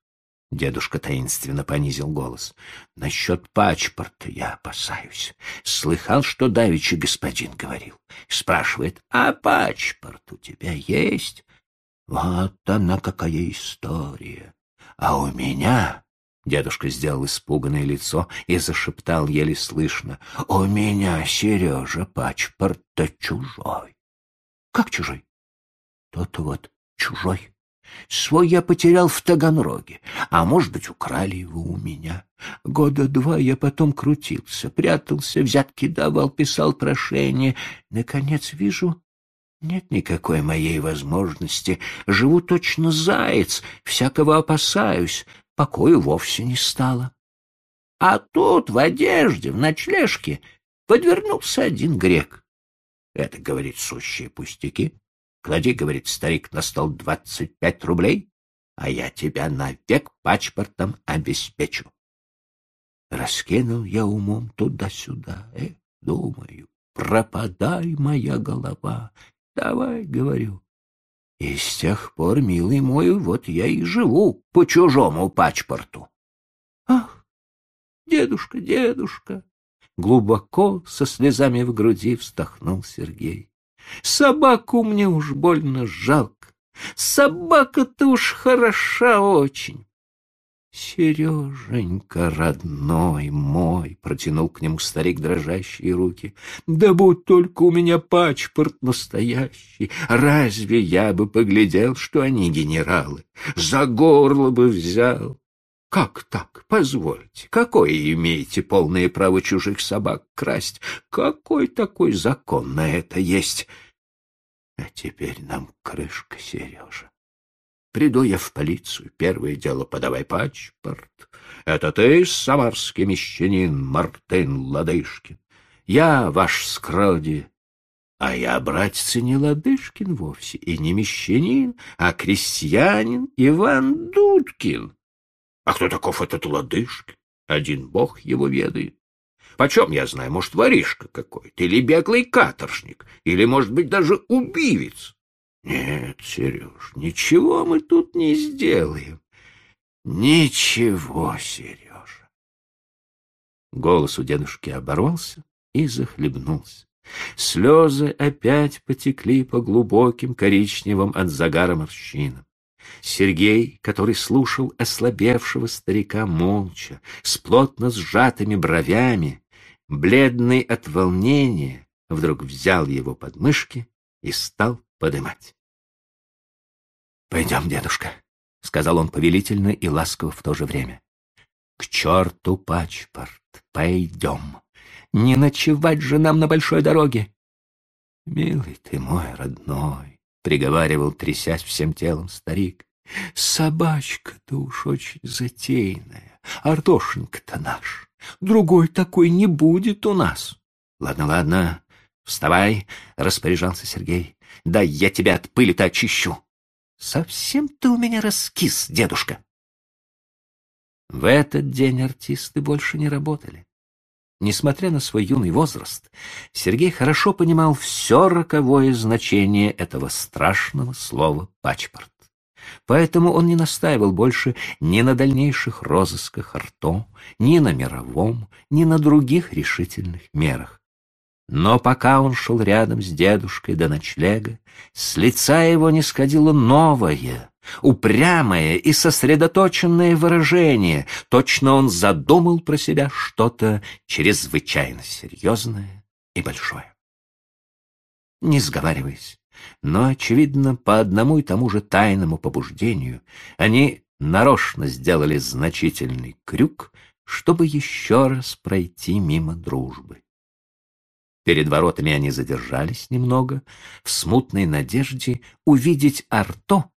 A: Дедушка таинственно понизил голос. Насчет пачпорта я опасаюсь. Слыхал, что давичи господин говорил. Спрашивает, а пачпорт у тебя есть? Вот она какая история. А у меня... Дедушка сделал испуганное лицо и зашептал еле слышно. «У меня, Сережа, пачпорт-то чужой». «Как чужой?» «Тот вот чужой. Свой я потерял в Таганроге, а, может быть, украли его у меня. Года два я потом крутился, прятался, взятки давал, писал прошение. Наконец вижу, нет никакой моей возможности. Живу точно заяц, всякого опасаюсь, покою вовсе не стало. А тут в одежде, в ночлежке, подвернулся один грек. Это, говорит, сущие пустяки. Клади, говорит старик, на стол двадцать пять рублей, а я тебя навек пачпортом обеспечу. Раскинул я умом туда-сюда, эх, думаю, пропадай, моя голова. Давай, говорю. И с тех пор, милый мой, вот я и живу по чужому пачпорту. Ах, дедушка, дедушка! Глубоко, со слезами в груди, вздохнул Сергей. Собаку мне уж больно жалко. Собака-то уж хороша очень. Сереженька, родной мой, протянул к нему старик дрожащие руки. Да будь только у меня пачпорт настоящий, разве я бы поглядел, что они генералы? За горло бы взял. Как так? Позвольте, какое имеете полное право чужих собак красть? Какой такой закон на это есть? А теперь нам крышка, Сережа. Приду я в полицию, первое дело подавай паспорт. Это ты, самарский мещанин Мартын Ладышкин. Я ваш скроди. А я, братец, не Ладышкин вовсе, и не мещанин, а крестьянин Иван Дудкин. А кто таков этот Ладышкин? Один бог его ведает. Почем я знаю, может, воришка какой-то, или беглый каторжник, или, может быть, даже убивец. Нет, Сереж, ничего мы тут не сделаем. Ничего, Сережа. Голос у дедушки оборвался и захлебнулся. Слезы опять потекли по глубоким коричневым от загара морщинам. Сергей, который слушал ослабевшего старика молча, с плотно сжатыми бровями, бледный от волнения, вдруг взял его под мышки и стал подымать. — Пойдем, дедушка, — сказал он повелительно и ласково в то же время. — К черту пачпорт, пойдем. Не ночевать же нам на большой дороге. — Милый ты мой родной, — приговаривал, трясясь всем телом старик. — Собачка-то уж очень затейная, Артошенька-то наш. Другой такой не будет у нас. — Ладно, ладно, вставай, — распоряжался Сергей. — Да я тебя от пыли-то очищу. Совсем ты у меня раскис, дедушка. В этот день артисты больше не работали. Несмотря на свой юный возраст, Сергей хорошо понимал все роковое значение этого страшного слова «пачпорт». Поэтому он не настаивал больше ни на дальнейших розысках Арто, ни на мировом, ни на других решительных мерах. Но пока он шел рядом с дедушкой до ночлега, с лица его не сходило новое, упрямое и сосредоточенное выражение. Точно он задумал про себя что-то чрезвычайно серьезное и большое. Не сговариваясь, но, очевидно, по одному и тому же тайному побуждению, они нарочно сделали значительный крюк, чтобы еще раз пройти мимо дружбы. Перед воротами они задержались немного, в смутной надежде увидеть Арто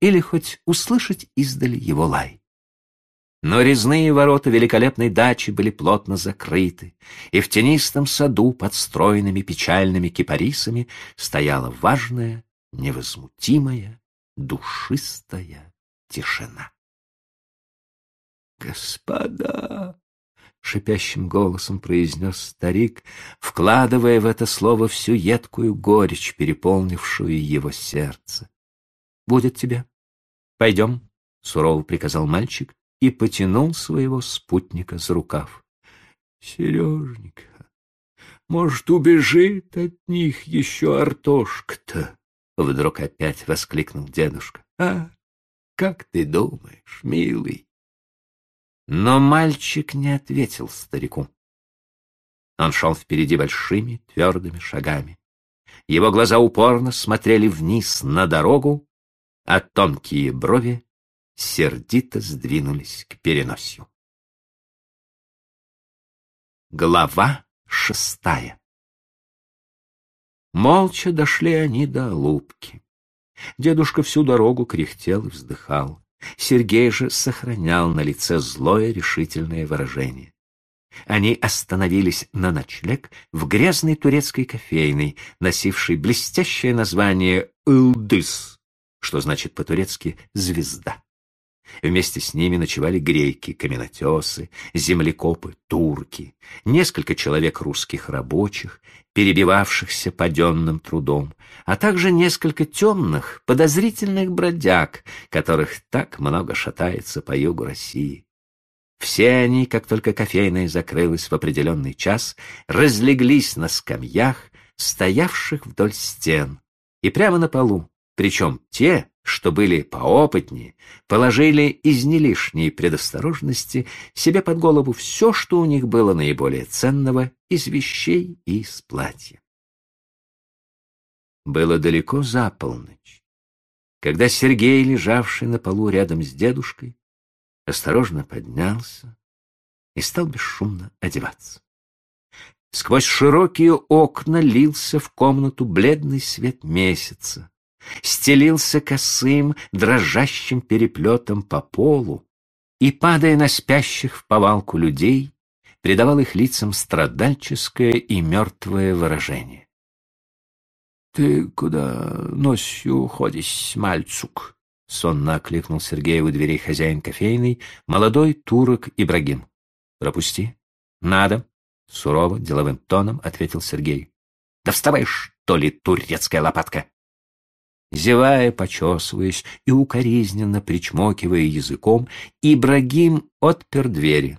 A: или хоть услышать издали его лай. Но резные ворота великолепной дачи были плотно закрыты, и в тенистом саду под стройными печальными кипарисами стояла важная, невозмутимая, душистая
B: тишина. «Господа!» — шипящим голосом произнес старик, вкладывая в это слово всю едкую горечь, переполнившую его сердце. «Будет тебе. Пойдем», — сурово приказал мальчик и потянул своего спутника за рукав. «Сереженька, может, убежит от них еще Артошка-то?» Вдруг опять воскликнул дедушка. «А, как ты думаешь, милый?» Но мальчик не ответил старику. Он шел впереди большими твердыми шагами. Его глаза упорно смотрели вниз на дорогу, а тонкие брови сердито сдвинулись к переносию. Глава шестая Молча дошли они до Лубки. Дедушка всю дорогу кряхтел и вздыхал. Сергей же сохранял на лице злое решительное выражение. Они остановились на ночлег в грязной турецкой кофейной, носившей блестящее название «Илдыс», что значит по-турецки «звезда». Вместе с ними ночевали греки, каменотесы, землекопы, турки, несколько человек русских рабочих, перебивавшихся паденным трудом, а также несколько темных, подозрительных бродяг, которых так много шатается по югу России. Все они, как только кофейная закрылась в определенный час, разлеглись на скамьях, стоявших вдоль стен, и прямо на полу, причем те, что были поопытнее, положили из нелишней предосторожности себе под голову все, что у них было наиболее ценного из вещей и из платья. Было далеко за полночь, когда Сергей, лежавший на полу рядом с дедушкой, осторожно поднялся и стал бесшумно одеваться. Сквозь широкие окна лился в комнату бледный свет месяца, стелился косым, дрожащим переплетом по полу и, падая на спящих в повалку людей, придавал их лицам страдальческое и мертвое выражение. — Ты куда носью ходишь, мальцук? — сонно окликнул Сергея у дверей хозяин кофейной, молодой турок Ибрагим. — Пропусти. — Надо. — сурово, деловым тоном ответил Сергей. — Да вставай, что ли, турецкая лопатка! Зевая, почесываясь и укоризненно причмокивая языком, Ибрагим отпер двери.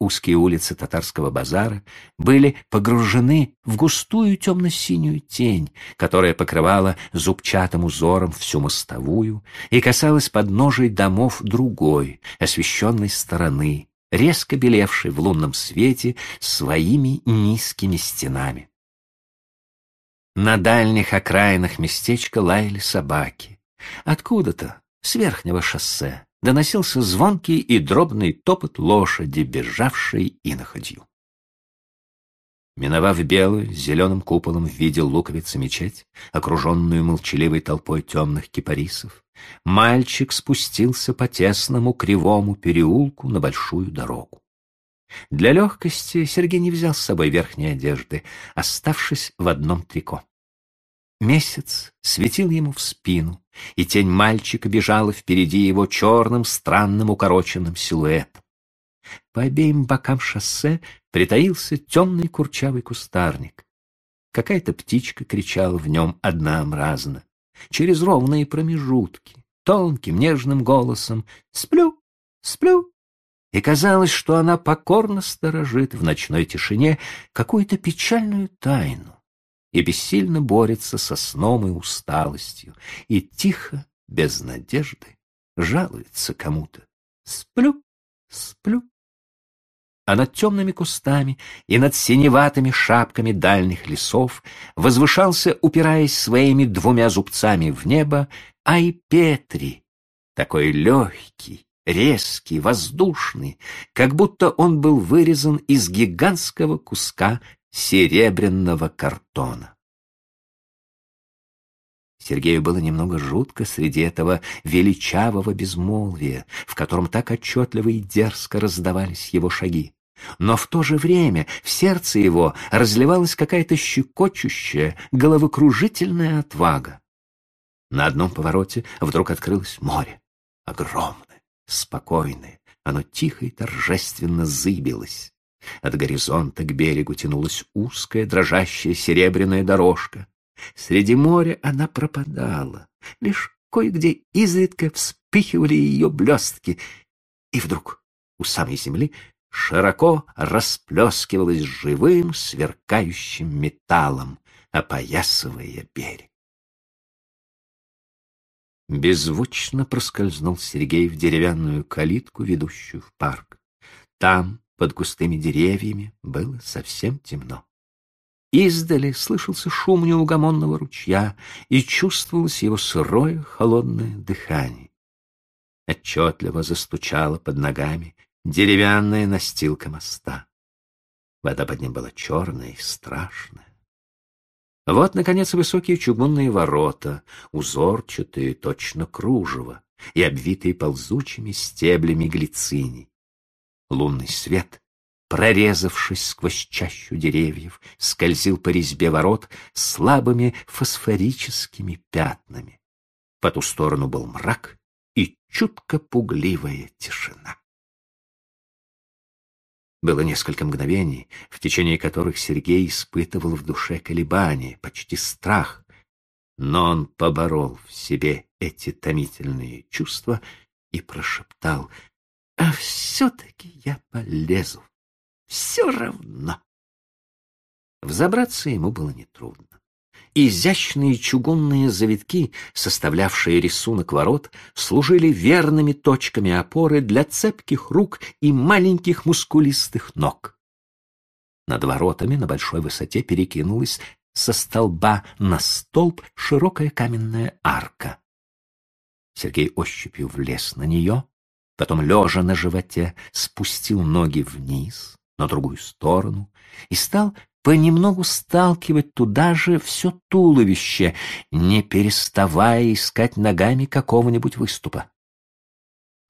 B: Узкие улицы татарского базара были погружены в густую темно-синюю тень, которая покрывала зубчатым узором всю мостовую и касалась подножий домов другой, освещенной стороны, резко белевшей в лунном свете своими низкими стенами. На дальних окраинах местечка лаяли собаки. Откуда-то, с верхнего шоссе, доносился звонкий и дробный топот лошади, бежавшей иноходью. Миновав белую, с зеленым куполом в виде луковицы мечеть, окруженную молчаливой толпой темных кипарисов, мальчик спустился по тесному кривому переулку на большую дорогу. Для легкости Сергей не взял с собой верхней одежды, оставшись в одном трико. Месяц светил ему в спину, и тень мальчика бежала впереди его черным, странным, укороченным силуэтом. По обеим бокам шоссе притаился темный курчавый кустарник. Какая-то птичка кричала в нем однообразно, через ровные промежутки, тонким, нежным голосом «Сплю! Сплю!» И казалось, что она покорно сторожит в ночной тишине какую-то печальную тайну и бессильно борется со сном и усталостью, и тихо, без надежды, жалуется кому-то. Сплю, сплю. А над темными кустами и над синеватыми шапками дальних лесов возвышался, упираясь своими двумя зубцами в небо, Айпетри, такой легкий, резкий, воздушный, как будто он был вырезан из гигантского куска серебряного картона. Сергею было немного жутко среди этого величавого безмолвия, в котором так отчетливо и дерзко раздавались его шаги. Но в то же время в сердце его разливалась какая-то щекочущая, головокружительная отвага. На одном повороте вдруг открылось море. огромное, спокойное, оно тихо и торжественно зыбилось. От горизонта к берегу тянулась узкая, дрожащая серебряная дорожка. Среди моря она пропадала, лишь кое-где изредка вспыхивали ее блестки. И вдруг у самой земли широко расплескивалась живым, сверкающим металлом, опоясывая берег. Беззвучно проскользнул Сергей в деревянную калитку, ведущую в парк. Там, под густыми деревьями, было совсем темно. Издали слышался шум неугомонного ручья, и чувствовалось его сырое холодное дыхание. Отчетливо застучала под ногами деревянная настилка моста. Вода под ним была черная и страшная. Вот, наконец, высокие чугунные ворота, узорчатые, точно кружево, и обвитые ползучими стеблями глициней. Лунный свет, прорезавшись сквозь чащу деревьев, скользил по резьбе ворот слабыми фосфорическими пятнами. По ту сторону был мрак и чутко пугливая тишина. Было несколько мгновений, в течение которых Сергей испытывал в душе колебания, почти страх. Но он поборол в себе эти томительные чувства и прошептал, «А все-таки я полезу, все равно». Взобраться ему было нетрудно. Изящные чугунные завитки, составлявшие рисунок ворот, служили верными точками опоры для цепких рук и маленьких мускулистых ног. Над воротами на большой высоте перекинулась со столба на столб широкая каменная арка. Сергей ощупью влез на нее, потом, лежа на животе, спустил ноги вниз, на другую сторону, и стал понемногу сталкивать туда же все туловище, не переставая искать ногами какого-нибудь выступа.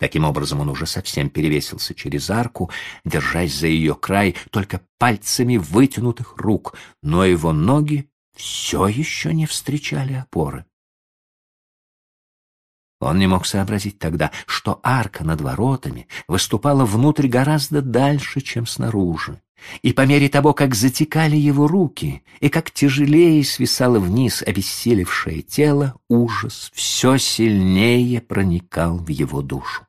B: Таким образом, он уже совсем перевесился через арку, держась за ее край только пальцами вытянутых рук, но его ноги все еще не встречали опоры. Он не мог сообразить тогда, что арка над воротами выступала внутрь гораздо дальше, чем снаружи. И по мере того, как затекали его руки, и как тяжелее свисало вниз обессилевшее тело, ужас все сильнее проникал в его душу.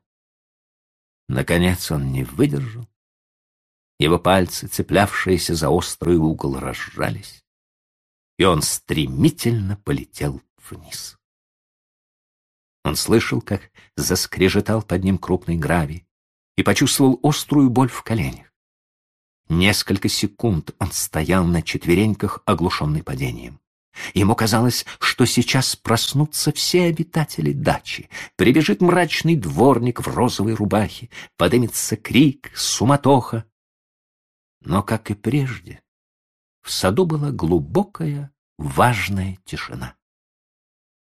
B: Наконец он не выдержал. Его пальцы, цеплявшиеся за острый угол, разжались, и он стремительно полетел вниз. Он слышал, как заскрежетал под ним крупный гравий и почувствовал острую боль в коленях. Несколько секунд он стоял на четвереньках, оглушенный падением. Ему казалось, что сейчас проснутся все обитатели дачи, прибежит мрачный дворник в розовой рубахе, подымется крик, суматоха. Но, как и прежде, в саду была глубокая, важная тишина.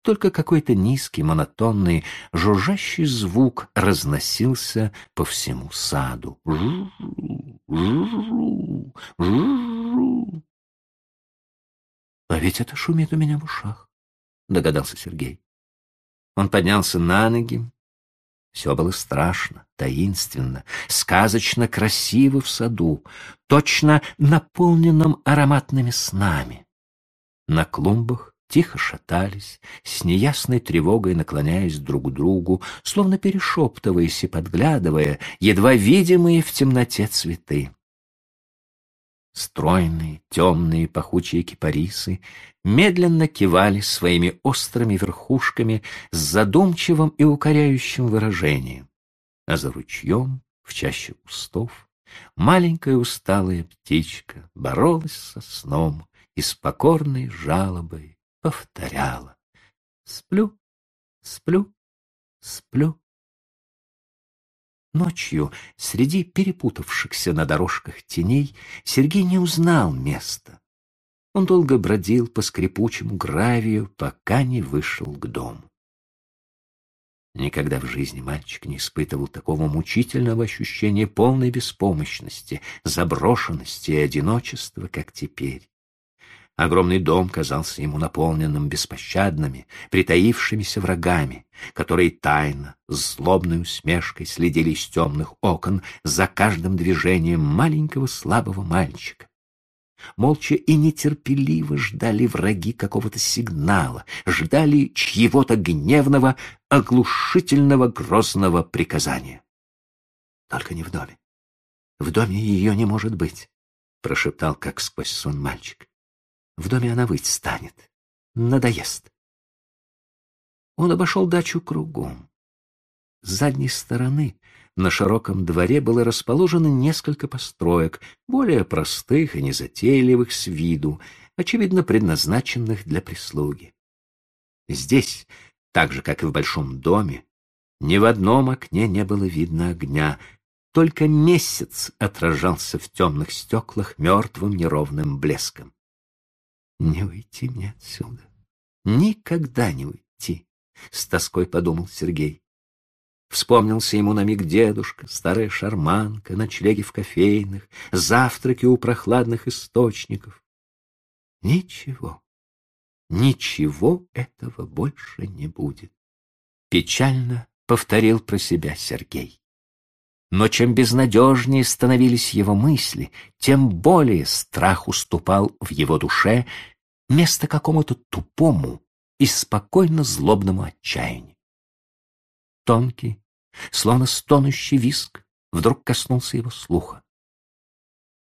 B: Только какой-то низкий, монотонный, жужжащий звук разносился по всему саду. Жу, жу, жу. А ведь это шумит у меня в ушах, догадался Сергей. Он поднялся на ноги. Все было страшно, таинственно, сказочно красиво в саду, точно наполненном ароматными снами. На клумбах тихо шатались, с неясной тревогой наклоняясь друг к другу, словно перешептываясь и подглядывая, едва видимые в темноте цветы. Стройные, темные, пахучие кипарисы медленно кивали своими острыми верхушками с задумчивым и укоряющим выражением, а за ручьем, в чаще кустов, маленькая усталая птичка боролась со сном и с покорной жалобой повторяла «Сплю, сплю, сплю». Ночью, среди перепутавшихся на дорожках теней, Сергей не узнал места. Он долго бродил по скрипучему гравию, пока не вышел к дому. Никогда в жизни мальчик не испытывал такого мучительного ощущения полной беспомощности, заброшенности и одиночества, как теперь. Огромный дом казался ему наполненным беспощадными, притаившимися врагами, которые тайно, с злобной усмешкой следили из темных окон за каждым движением маленького слабого мальчика. Молча и нетерпеливо ждали враги какого-то сигнала, ждали чьего-то гневного, оглушительного, грозного приказания. Только не в доме. В доме ее не может быть, — прошептал, как сквозь сон мальчик. В доме она выть станет. Надоест. Он обошел дачу кругом. С задней стороны на широком дворе было расположено несколько построек, более простых и незатейливых с виду, очевидно предназначенных для прислуги. Здесь, так же, как и в большом доме, ни в одном окне не было видно огня, только месяц отражался в темных стеклах мертвым неровным блеском. Не уйти мне отсюда. Никогда не уйти, — с тоской подумал Сергей. Вспомнился ему на миг дедушка, старая шарманка, ночлеги в кофейных, завтраки у прохладных источников. Ничего, ничего этого больше не будет. Печально повторил про себя Сергей. Но чем безнадежнее становились его мысли, тем более страх уступал в его душе место какому-то тупому и спокойно злобному отчаянию. Тонкий, словно стонущий виск, вдруг коснулся его слуха.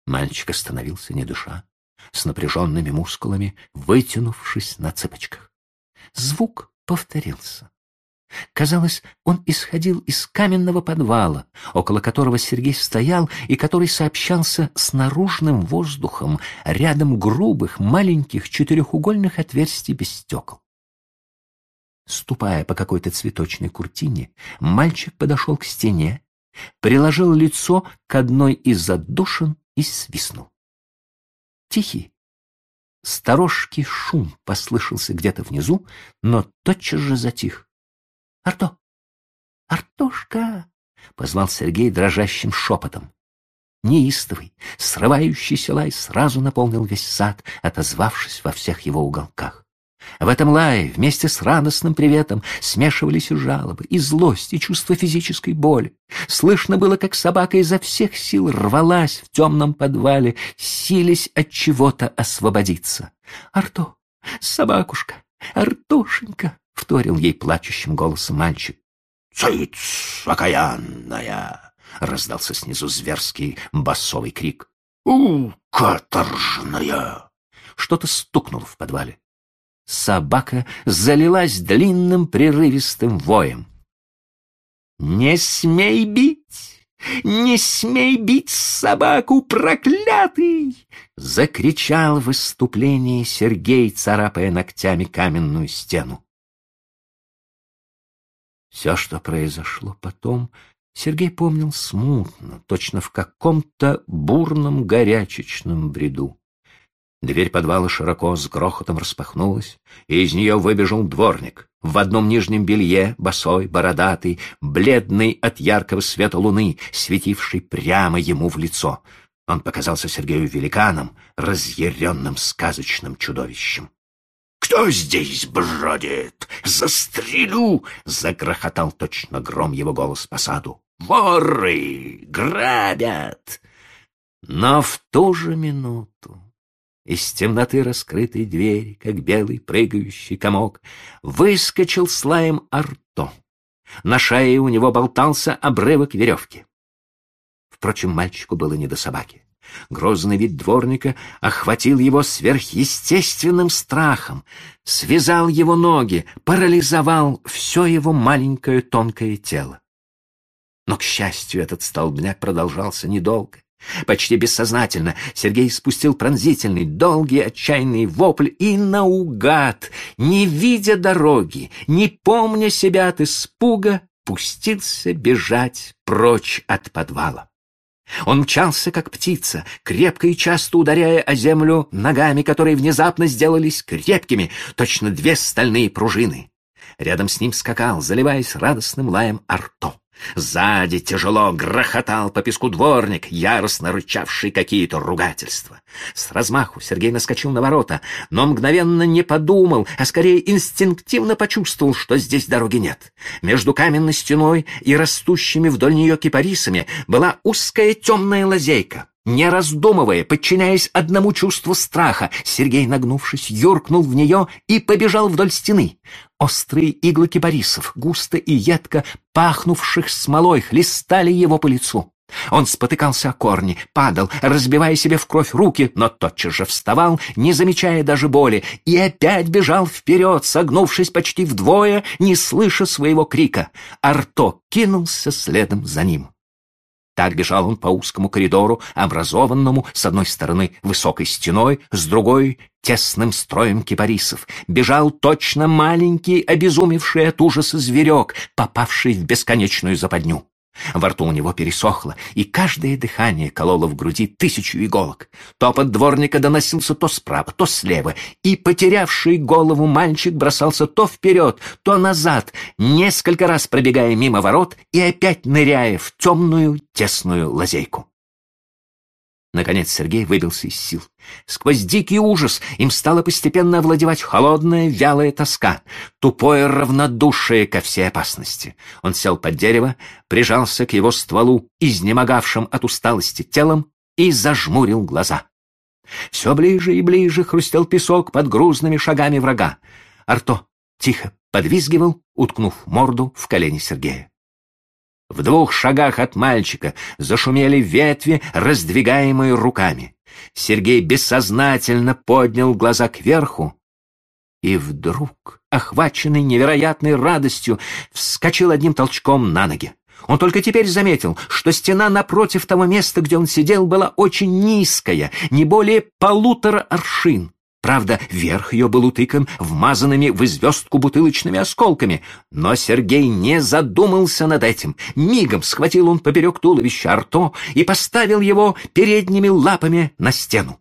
B: Мальчик остановился, не дыша, с напряженными мускулами, вытянувшись на цыпочках. Звук повторился. Казалось, он исходил из каменного подвала, около которого Сергей стоял и который сообщался с наружным воздухом рядом грубых маленьких четырехугольных отверстий без стекол. Ступая по какой-то цветочной куртине, мальчик подошел к стене, приложил лицо к одной из отдушин и свистнул. Тихий, сторожкий шум послышался где-то внизу, но тотчас же затих. Арто! Артошка! — позвал Сергей дрожащим шепотом. Неистовый, срывающийся лай сразу наполнил весь сад, отозвавшись во всех его уголках. В этом лае вместе с радостным приветом смешивались и жалобы, и злость, и чувство физической боли. Слышно было, как собака изо всех сил рвалась в темном подвале, силясь от чего-то освободиться. «Арто! Собакушка! Артошенька!» — вторил ей плачущим голосом мальчик.
A: «Цыц, окаянная!» — раздался снизу зверский басовый крик.
B: «У, каторжная!» Что-то стукнуло в подвале. Собака залилась длинным прерывистым воем. «Не смей бить! Не смей бить собаку, проклятый!» — закричал в выступлении Сергей, царапая ногтями каменную стену. Все, что произошло потом, Сергей помнил смутно, точно в каком-то бурном горячечном бреду. Дверь подвала широко с грохотом распахнулась, и из нее выбежал дворник. В одном нижнем белье, босой, бородатый, бледный от яркого света луны, светивший прямо ему в лицо. Он показался Сергею великаном, разъяренным сказочным чудовищем.
A: «Кто здесь бродит? Застрелю!» — загрохотал точно гром его голос по саду. «Воры! Грабят!»
B: Но в ту же минуту из темноты раскрытой двери, как белый прыгающий комок, выскочил с лаем Арто. На шее у него болтался обрывок веревки. Впрочем, мальчику было не до собаки. Грозный вид дворника охватил его сверхъестественным страхом, связал его ноги, парализовал все его маленькое тонкое тело. Но, к счастью, этот столбняк продолжался недолго. Почти бессознательно Сергей спустил пронзительный, долгий, отчаянный вопль и наугад, не видя дороги, не помня себя от испуга, пустился бежать прочь от подвала. Он мчался, как птица, крепко и часто ударяя о землю ногами, которые внезапно сделались крепкими, точно две стальные пружины. Рядом с ним скакал, заливаясь радостным лаем Арто. Сзади тяжело грохотал по песку дворник, яростно рычавший какие-то ругательства. С размаху Сергей наскочил на ворота, но мгновенно не подумал, а скорее инстинктивно почувствовал, что здесь дороги нет. Между каменной стеной и растущими вдоль нее кипарисами была узкая темная лазейка. Не раздумывая, подчиняясь одному чувству страха, Сергей, нагнувшись, юркнул в нее и побежал вдоль стены. Острые иглы кипарисов, густо и едко пахнувших смолой, хлестали его по лицу. Он спотыкался о корни, падал, разбивая себе в кровь руки, но тотчас же вставал, не замечая даже боли, и опять бежал вперед, согнувшись почти вдвое, не слыша своего крика. Арто кинулся следом за ним. Так бежал он по узкому коридору, образованному с одной стороны высокой стеной, с другой — тесным строем кипарисов. Бежал точно маленький, обезумевший от ужаса зверек, попавший в бесконечную западню. Во рту у него пересохло, и каждое дыхание кололо в груди тысячу иголок. Топот дворника доносился то справа, то слева, и потерявший голову мальчик бросался то вперед, то назад, несколько раз пробегая мимо ворот и опять ныряя в темную тесную лазейку. Наконец Сергей выбился из сил. Сквозь дикий ужас им стала постепенно овладевать холодная, вялая тоска, тупое равнодушие ко всей опасности. Он сел под дерево, прижался к его стволу, изнемогавшим от усталости телом, и зажмурил глаза. Все ближе и ближе хрустел песок под грузными шагами врага. Арто тихо подвизгивал, уткнув морду в колени Сергея. В двух шагах от мальчика зашумели ветви, раздвигаемые руками. Сергей бессознательно поднял глаза кверху и вдруг, охваченный невероятной радостью, вскочил одним толчком на ноги. Он только теперь заметил, что стена напротив того места, где он сидел, была очень низкая, не более полутора аршин. Правда, верх ее был утыкан вмазанными в звездку бутылочными осколками, но Сергей не задумался над этим. Мигом схватил он поперек туловища Арто и поставил его передними лапами на стену.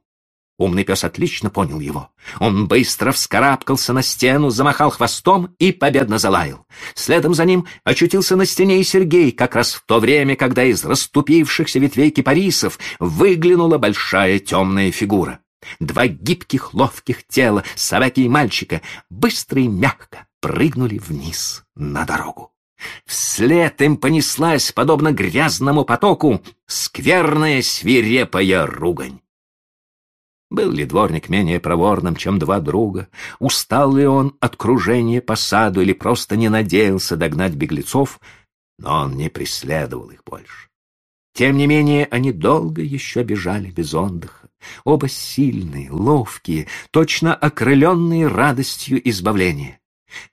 B: Умный пес отлично понял его. Он быстро вскарабкался на стену, замахал хвостом и победно залаял. Следом за ним очутился на стене и Сергей, как раз в то время, когда из расступившихся ветвей кипарисов выглянула большая темная фигура. Два гибких, ловких тела, собаки и мальчика, быстро и мягко прыгнули вниз на дорогу. Вслед им понеслась, подобно грязному потоку, скверная свирепая ругань. Был ли дворник менее проворным, чем два друга? Устал ли он от кружения по саду или просто не надеялся догнать беглецов? Но он не преследовал их больше. Тем не менее, они долго еще бежали без отдыха. Оба сильные, ловкие, точно окрыленные радостью избавления.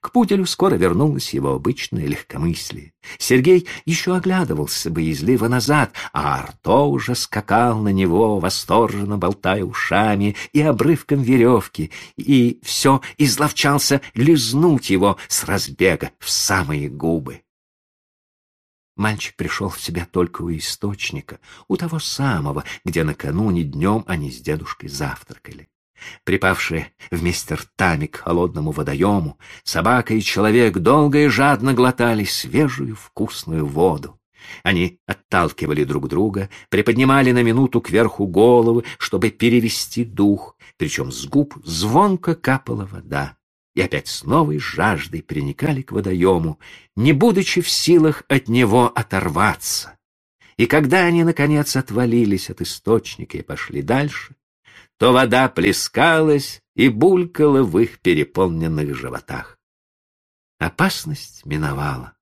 B: К пуделю скоро вернулось его обычное легкомыслие. Сергей еще оглядывался боязливо назад, а Арто уже скакал на него, восторженно болтая ушами и обрывком веревки, и все изловчался лизнуть его с разбега в самые губы. Мальчик пришел в себя только у источника, у того самого, где накануне днем они с дедушкой завтракали. Припавшие вместе ртами к холодному водоему, собака и человек долго и жадно глотали свежую вкусную воду. Они отталкивали друг друга, приподнимали на минуту кверху головы, чтобы перевести дух, причем с губ звонко капала вода и опять с новой жаждой приникали к водоему, не будучи в силах от него оторваться. И когда они, наконец, отвалились от источника и пошли дальше, то вода плескалась и булькала в их переполненных животах. Опасность миновала.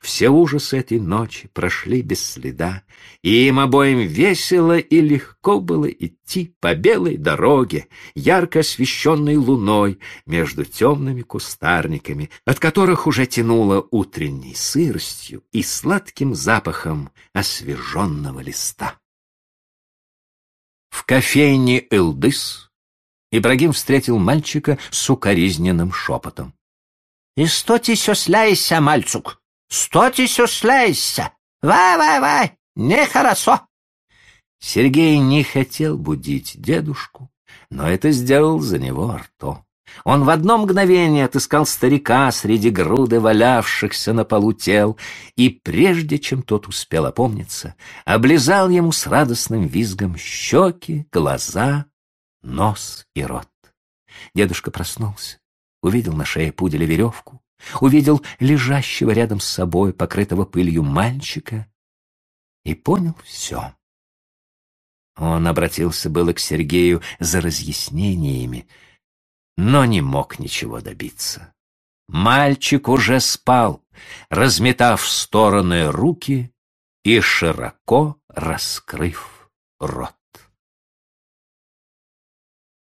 B: Все ужасы этой ночи прошли без следа, и им обоим весело и легко было идти по белой дороге, ярко освещенной луной, между темными кустарниками, от которых уже тянуло утренней сыростью и сладким запахом освеженного листа. В кофейне «Элдыс» Ибрагим встретил мальчика с укоризненным шепотом. — И что ты сёсляйся, мальчук? Что ты сюшляешься? Вай-вай-вай, нехорошо. Сергей не хотел будить дедушку, но это сделал за него Арто.
A: Он в одно мгновение отыскал старика среди груды валявшихся на полу тел, и прежде чем тот успел опомниться, облизал ему с радостным визгом щеки, глаза, нос и рот. Дедушка проснулся, увидел на шее пуделя веревку, увидел лежащего рядом с собой, покрытого пылью мальчика, и понял все. Он обратился было к Сергею за разъяснениями, но не мог ничего добиться. Мальчик уже спал, разметав в стороны руки и широко раскрыв рот.